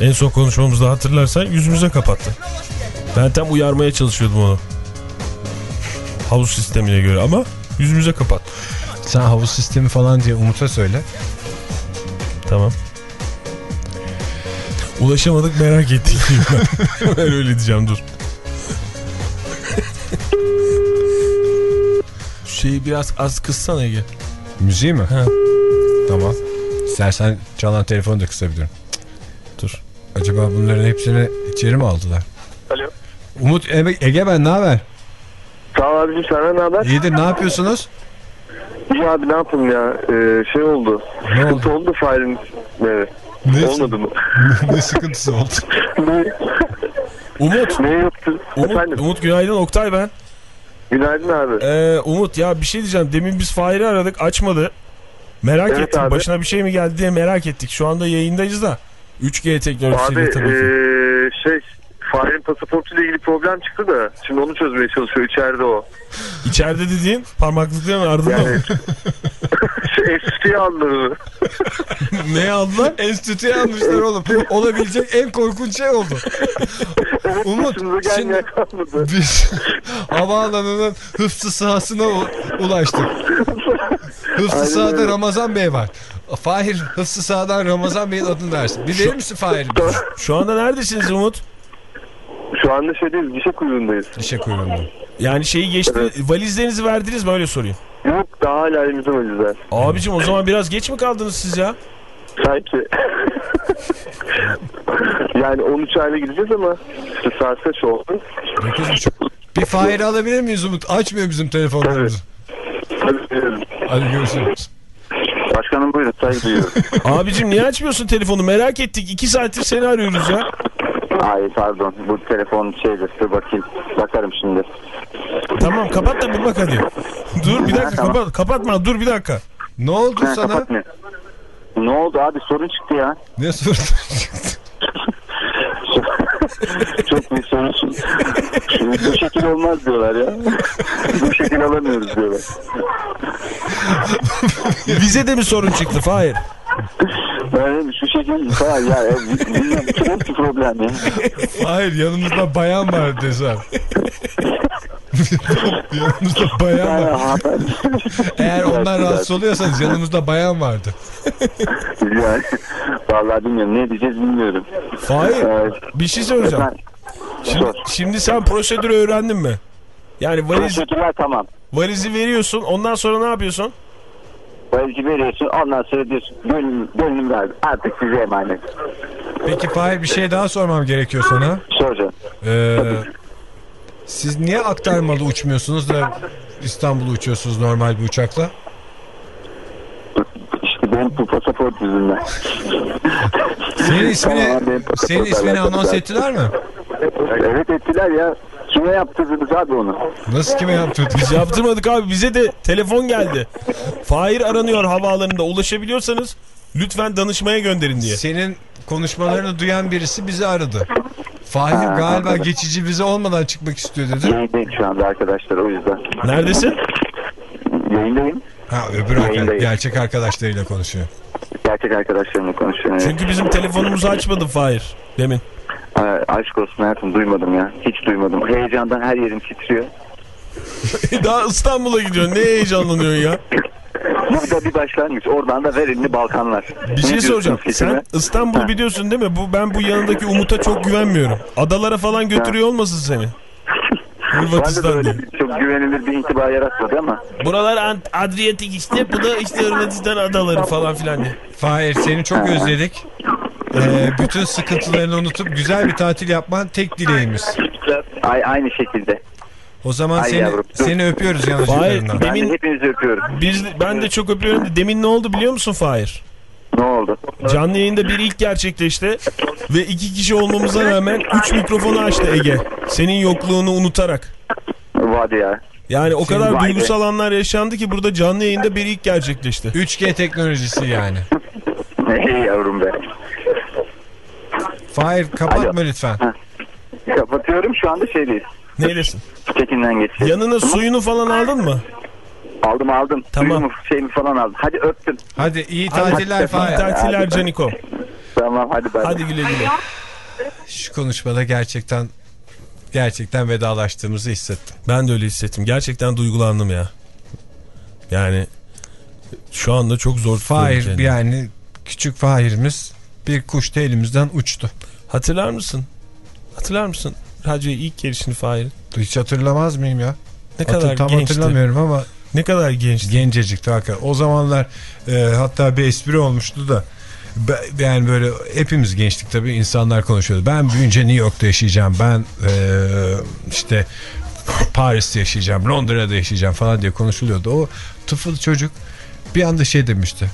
En son konuşmamızda hatırlarsan yüzümüze kapattı. Ben tam uyarmaya çalışıyordum onu. Havuz sistemine göre ama yüzümüze kapattı. Sen havuz sistemi falan diye Umut'a söyle. Tamam. Ulaşamadık merak ettik. ben öyle diyeceğim dur. Şeyi biraz az kıssana Ege. Müziği mi? He. Tamam. İstersen çalan telefonu da kısabilirim. Dur. Acaba bunların hepsini içeri mi aldılar? Alo. Umut Ege ben ne haber? Sağ ol abicim senden ne haber? İyidir ne yapıyorsunuz? İyi abi ne yapayım ya? Ee, şey oldu. Ne Sıkıntı oldu? oldu failin. Evet. Ne, Olmadı mı? ne sıkıntısı oldu? ne, Umut. ne yaptın? Umut, Efendim? Umut günaydın Oktay ben. Günaydın abi. Ee, Umut ya bir şey diyeceğim. Demin biz Fahir'i aradık açmadı. Merak Evet ettik. abi. Başına bir şey mi geldi diye merak ettik. Şu anda yayındayız da. 3G teknolojisiyle Abi tabii ki. ee, şey failin pasaportuyla ilgili problem çıktı da şimdi onu çözmeye çalışıyor içeride o. İçeride dediğin parmaklıkların ardında Yani mı? şey enstitüye aldılar ne aldılar? Enstitüye almışlar oğlum. Olabilecek en korkunç şey oldu. Umut şimdi biz havaalanının hıfzı sahasına ulaştık. Hıfzı sahada. Ramazan Bey var. Fahir hıfzı sahadan Ramazan Bey'in adını versin. Bir verir misin Fahir? Şu anda neredesiniz Umut? Şu anda şeydeyiz gişe kuyruğundayız. Dişe kuyruğunda. Yani şeyi geçti. Evet. Valizlerinizi verdiniz mi öyle sorayım. Yok daha hala elimizde valizler. Abicim o zaman biraz geç mi kaldınız siz ya? Sanki. yani 13 ayla gideceğiz ama işte saat kaç oldu? Dokuz buçuk. Bir Fahir'i alabilir miyiz Umut? Açmıyor bizim telefonlarımızı. Hadi gidelim. Hadi görüşürüz. Başkanım buyurun saygı duyuyorum. Abicim niye açmıyorsun telefonu? Merak ettik. 2 saattir seni arıyoruz ya. Ay pardon bu telefon şeydir dur bakayım. Bakarım şimdi. Tamam kapat da bir bak hadi. Dur bir dakika Tamam. kapat. Kapatma dur bir dakika. Ne oldu Ha, sana? kapatmıyor. Ne oldu abi sorun çıktı ya. Ne sordun? Çok bir sorun. Şimdi bu şekil olmaz diyorlar ya. bu şekil alamıyoruz diyorlar. Bize de mi sorun çıktı Fahir? Yani şu şekil falan ya. ya bizim bir problem ya. Hayır yanımızda bayan var desem. yanımızda bayan Yani var. Eğer ondan rahatsız oluyorsanız yanımızda bayan vardı. Yani, vallahi bilmiyorum ne diyeceğiz bilmiyorum. Fahir Ee, bir şey söyleyeceğim. efendim, Şimdi, sor. şimdi sen prosedürü öğrendin mi? Yani valiz, tamam. valizi veriyorsun ondan sonra ne yapıyorsun? Valizi veriyorsun ondan sonra diyorsun gönlüm, gönlüm verdim. Artık size emanet. Peki Fahir bir şey daha sormam gerekiyor sana. Soracağım. Ee, siz niye aktarmalı uçmuyorsunuz da İstanbul'u uçuyorsunuz normal bir uçakla? İşte benim bu pasaport yüzünden. Senin ismini, senin ismini anons ettiler mi? Evet ettiler ya. Kime yaptırdınız abi onu? Nasıl kime yaptırdın? Biz yaptırmadık abi bize de telefon geldi. Fahir aranıyor havaalanında ulaşabiliyorsanız lütfen danışmaya gönderin diye. Senin konuşmalarını duyan birisi bizi aradı. Fahir Ha, galiba anladım. geçici vize olmadan çıkmak istiyor dedi. Yayındayım şu anda arkadaşlar o yüzden. Neredesin? Yayındayım. Ha öbür arka- Yayındayım. gerçek arkadaşlarıyla konuşuyor. Gerçek arkadaşlarımla konuşuyorum. Evet. Çünkü bizim telefonumuzu açmadın Fahir demin. Aşk olsun hayatım duymadım ya. Hiç duymadım. Heyecandan her yerim titriyor. Daha İstanbul'a gidiyorsun ne heyecanlanıyorsun ya? Bu da bir başlangıç. Oradan da ver elini Balkanlar. Bir şey soracağım. Sen İstanbul biliyorsun değil mi? Bu ben bu yanındaki Umut'a çok güvenmiyorum. Adalara falan götürüyor olmasın seni? Hırvatistan öyle bir- çok güvenilir bir intiba yaratmadı ama. Buralar Ant- Adriyatik işte. Bu da işte Hırvatistan adaları falan filan diye. Fahir seni çok özledik. Ee, bütün sıkıntılarını unutup güzel bir tatil yapman tek dileğimiz. Ay, aynı şekilde. O zaman Ay seni yavrum. seni öpüyoruz Ben Demin- de hepinizi öpüyorum. Biz, ben de çok öpüyorum. Demin ne oldu biliyor musun Fahir? Ne oldu? Canlı yayında bir ilk gerçekleşti. Ve iki kişi olmamıza rağmen üç mikrofonu açtı Ege. Senin yokluğunu unutarak. Hadi ya. Yani o kadar Vay be. duygusal anlar yaşandı ki burada canlı yayında bir ilk gerçekleşti. 3G teknolojisi yani. Hey yavrum be. Fahir kapatma lütfen. Kapatıyorum şu anda şeydeyiz. Neylesin? Çekinden geçiyor. Yanına suyunu falan aldın mı? Aldım aldım. Tamam. Suyumu, şeyimi falan aldım. Hadi öptüm. Hadi iyi tatiller iyi Fahir. tatiller Caniko. Tamam hadi bay. Hadi güle güle. Şu konuşmada gerçekten gerçekten vedalaştığımızı hissettim. Ben de öyle hissettim. Gerçekten duygulandım ya. Yani şu anda çok zor Fahir yani küçük Fahir'imiz bir kuşta elimizden uçtu. Hatırlar mısın? Hatırlar mısın? Radyoya ilk gelişini Fahir. Hiç hatırlamaz mıyım ya? Ne Hatır- kadar tam gençti. hatırlamıyorum ama Ne kadar gençti. gencecikti hakikaten. O zamanlar e, hatta bir espri olmuştu da yani böyle hepimiz gençlik tabii insanlar konuşuyordu. Ben büyüyünce New York'ta yaşayacağım. Ben e, işte Paris'te yaşayacağım. Londra'da yaşayacağım falan diye konuşuluyordu. O tıfıl çocuk bir anda şey demişti.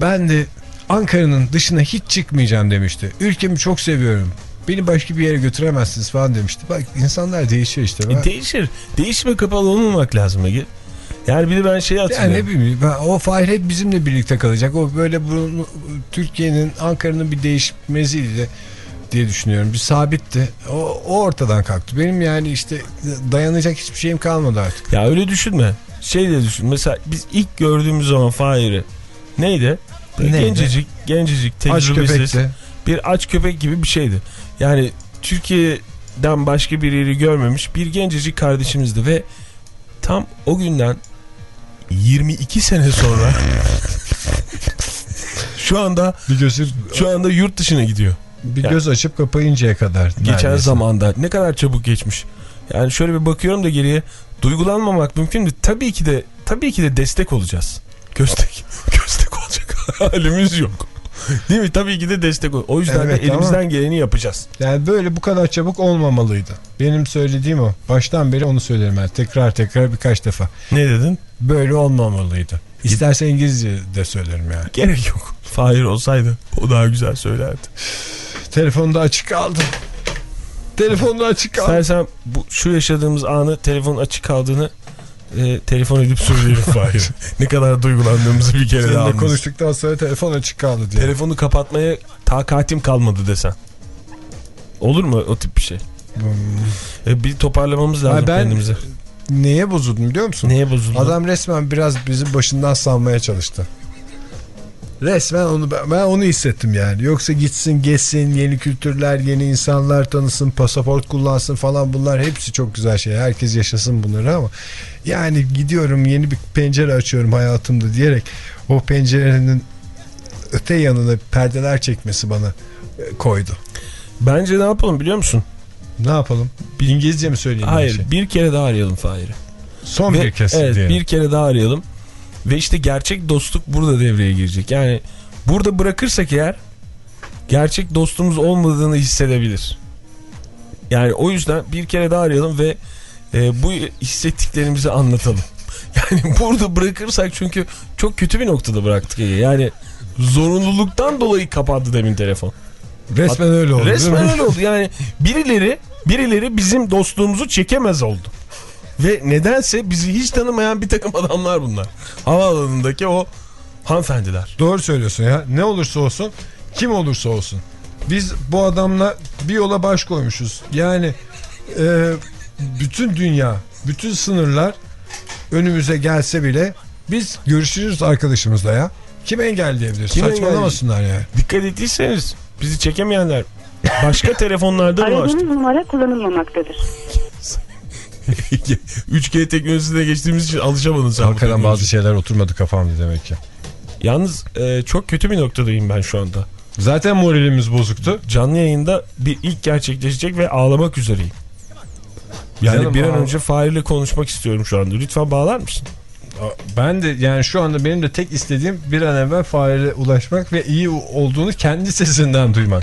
Ben de Ankara'nın dışına hiç çıkmayacağım demişti. Ülkemi çok seviyorum. Beni başka bir yere götüremezsiniz falan demişti. Bak insanlar değişiyor işte. Ben- E, değişir. Değişime kapalı olmamak lazım Ege. Yani bir de ben şeyi Yani ne hatırlıyorum. bileyim ben, o Fahir hep bizimle birlikte kalacak. O böyle bunu Türkiye'nin Ankara'nın bir değişmeziydi diye düşünüyorum. Bir sabitti. O, o ortadan kalktı. Benim yani işte dayanacak hiçbir şeyim kalmadı artık. Ya öyle düşünme. Şey de düşün. Mesela biz ilk gördüğümüz zaman Fahir'i neydi? Neydi? Gencecik, gencecik, Aç tecrübesiz. köpekti. Bir aç köpek gibi bir şeydi. Yani Türkiye'den başka bir yeri görmemiş bir gencecik kardeşimizdi ve tam o günden 22 sene sonra şu anda Bir gözü şu anda yurt dışına gidiyor. bir Ya. göz açıp kapayıncaya kadar. Geçen neredeyse. zamanda ne kadar çabuk geçmiş. Yani şöyle bir bakıyorum da geriye duygulanmamak mümkün değil. Tabii ki de tabii ki de destek olacağız. Köstek halimiz yok. Değil mi? Tabii ki de destek ol. O yüzden Evet, de elimizden geleni yapacağız. Yani böyle bu kadar çabuk olmamalıydı. Benim söylediğim o. Baştan beri onu söylerim ben. Tekrar tekrar birkaç defa. Ne dedin? Böyle olmamalıydı. İsterse İngilizce de söylerim yani. Gerek yok. Fahir olsaydı o daha güzel söylerdi. Telefonda açık kaldı. Telefonda açık kaldı. İstersen bu, şu yaşadığımız anı telefonun açık kaldığını e, telefon edip söyleyelim Fahir. ne kadar duygulandığımızı bir kere daha anlasın. konuştuktan sonra telefon açık kaldı diye. Telefonu kapatmaya takatim kalmadı desen. Olur mu o tip bir şey? E, bir toparlamamız lazım Ha, ben- kendimizi. Neye bozuldum biliyor musun? Neye bozuldu? Adam resmen biraz bizi başından salmaya çalıştı. Resmen onu ben onu hissettim yani. Yoksa gitsin, gezsin, yeni kültürler, yeni insanlar tanısın, pasaport kullansın falan bunlar hepsi çok güzel şey. Herkes yaşasın bunları ama yani gidiyorum yeni bir pencere açıyorum hayatımda diyerek o pencerenin öte yanına perdeler çekmesi bana e, koydu. Bence ne yapalım biliyor musun? Ne yapalım? Bir İngilizce mi söyleyeyim? Hayır şey? bir kere daha arayalım Fahir'i. Son Ve- bir kez Evet diyelim. bir kere daha arayalım. Ve işte gerçek dostluk burada devreye girecek. Yani burada bırakırsak eğer gerçek dostumuz olmadığını hissedebilir. Yani o yüzden bir kere daha arayalım ve e, bu hissettiklerimizi anlatalım. Yani burada bırakırsak çünkü çok kötü bir noktada bıraktık Ege. Yani zorunluluktan dolayı kapandı demin telefon. Resmen öyle oldu. Resmen öyle oldu. Yani birileri birileri bizim dostluğumuzu çekemez oldu. Ve nedense bizi hiç tanımayan bir takım adamlar bunlar. Havaalanındaki o hanımefendiler. Doğru söylüyorsun ya. Ne olursa olsun, kim olursa olsun. Biz bu adamla bir yola baş koymuşuz. Yani e, bütün dünya, bütün sınırlar önümüze gelse bile biz görüşürüz arkadaşımızla ya. Kim engelleyebilir? Kim Saçmalamasınlar ya. Dikkat ettiyseniz bizi çekemeyenler başka telefonlarda mı Aradığınız açtı? numara kullanılmamaktadır. 3G teknolojisine geçtiğimiz için alışamadın sen. Hakikaten bazı şeyler oturmadı kafamda demek ki. Yalnız e, çok kötü bir noktadayım ben şu anda. Zaten moralimiz bozuktu. Canlı yayında bir ilk gerçekleşecek ve ağlamak üzereyim. Yani Canım, bir an önce Fahir'le konuşmak istiyorum şu anda. Lütfen bağlar mısın? Ben de yani şu anda benim de tek istediğim bir an evvel Fahir'e ulaşmak ve iyi olduğunu kendi sesinden duymak.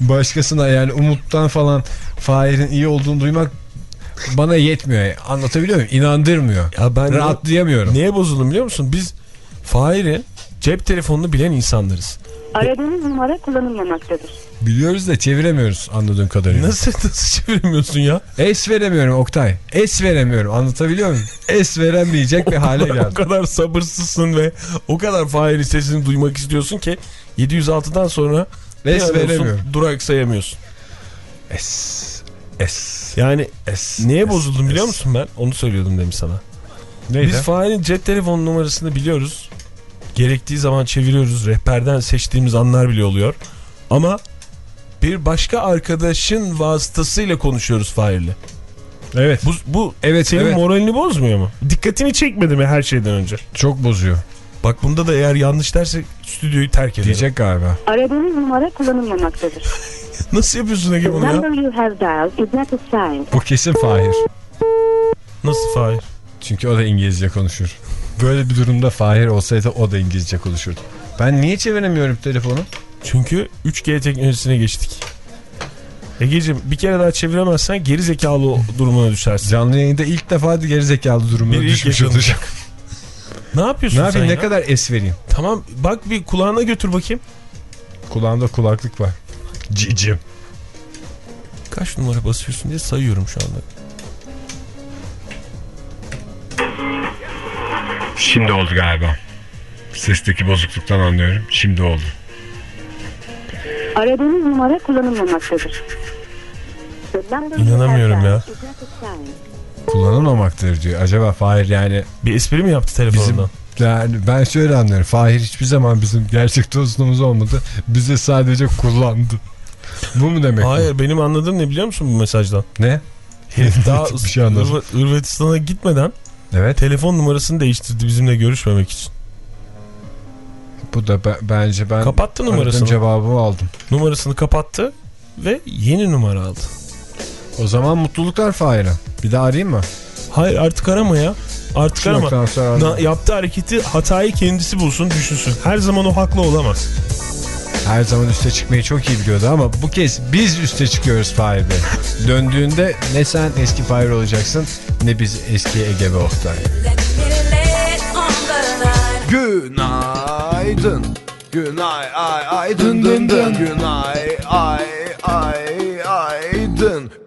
Başkasına yani Umut'tan falan Fahir'in iyi olduğunu duymak bana yetmiyor. Anlatabiliyor muyum? İnandırmıyor. Ya ben Rahatlayamıyorum. Neye bozuldum biliyor musun? Biz Fahir'in cep telefonunu bilen insanlarız. Aradığınız numara kullanılmamaktadır. Biliyoruz da çeviremiyoruz anladığım kadarıyla. Nasıl nasıl çeviremiyorsun ya? Es veremiyorum Oktay. Es veremiyorum. Anlatabiliyor muyum? Es veremeyecek bir hale o geldim. kadar sabırsızsın ve o kadar Fahir'in sesini duymak istiyorsun ki 706'dan sonra Es veremiyorum. Duraksayamıyorsun. Es. Es. Yani Es. neye es, bozuldum biliyor es. musun ben? Onu söylüyordum demiş sana. Neydi? Biz Fahir'in cep telefon numarasını biliyoruz. Gerektiği zaman çeviriyoruz. Rehberden seçtiğimiz anlar bile oluyor. Ama bir başka arkadaşın vasıtasıyla konuşuyoruz Fahir'le. Evet. Bu, bu Evet, senin evet. moralini bozmuyor mu? Dikkatini çekmedi mi her şeyden önce? Çok bozuyor. Bak bunda da eğer yanlış derse stüdyoyu terk ederim. Diyecek galiba. Aradığınız numara kullanılmamaktadır. Nasıl yapıyorsun Ege bunu ya? number you have dialed is not assigned. Bu kesin Fahir. Nasıl Fahir? Çünkü o da İngilizce konuşur. Böyle bir durumda Fahir olsaydı o da İngilizce konuşurdu. Ben niye çeviremiyorum telefonu? Çünkü 3G teknolojisine geçtik. Egeciğim bir kere daha çeviremezsen geri zekalı durumuna düşersin. Canlı yayında ilk defa geri zekalı durumuna Bir düşmüş olacak. Ne yapıyorsun Ne yapayım sen ne ya? kadar es vereyim? Tamam bak bir kulağına götür bakayım. Kulağımda kulaklık var. Cicim. Kaç numara basıyorsun diye sayıyorum şu anda. Şimdi oldu galiba. Sesteki bozukluktan anlıyorum. Şimdi oldu. Aradığınız numara kullanılmamaktadır. İnanamıyorum ya. Kullanılmamaktır diyor. Acaba Fahir yani Bir espri mi yaptı telefonundan? yani ben şöyle anlıyorum. Fahir hiçbir zaman bizim gerçek dostumuz olmadı. Bize sadece kullandı. Bu mu demek? bu? Hayır benim anladığım ne biliyor musun bu mesajdan? Ne? Herif daha Bir şey Hırvatistan'a gitmeden Evet. telefon numarasını değiştirdi bizimle görüşmemek için. Bu da be- bence ben Kapattı numarasını. cevabı aldım. Numarasını kapattı ve yeni numara aldı. O zaman mutluluklar Fahir'e. Bir daha arayayım mı? Hayır artık arama ya. Artık Şu arama. Na, yaptığı hareketi hatayı kendisi bulsun düşünsün. Her zaman o haklı olamaz. Her zaman üste çıkmayı çok iyi biliyordu ama bu kez biz üste çıkıyoruz Fahir Bey. Döndüğünde ne sen eski Fahir olacaksın ne biz eski Ege ve Oktay. Günaydın. Günay ay ay dın dın dın. Günay ay ay ay dın.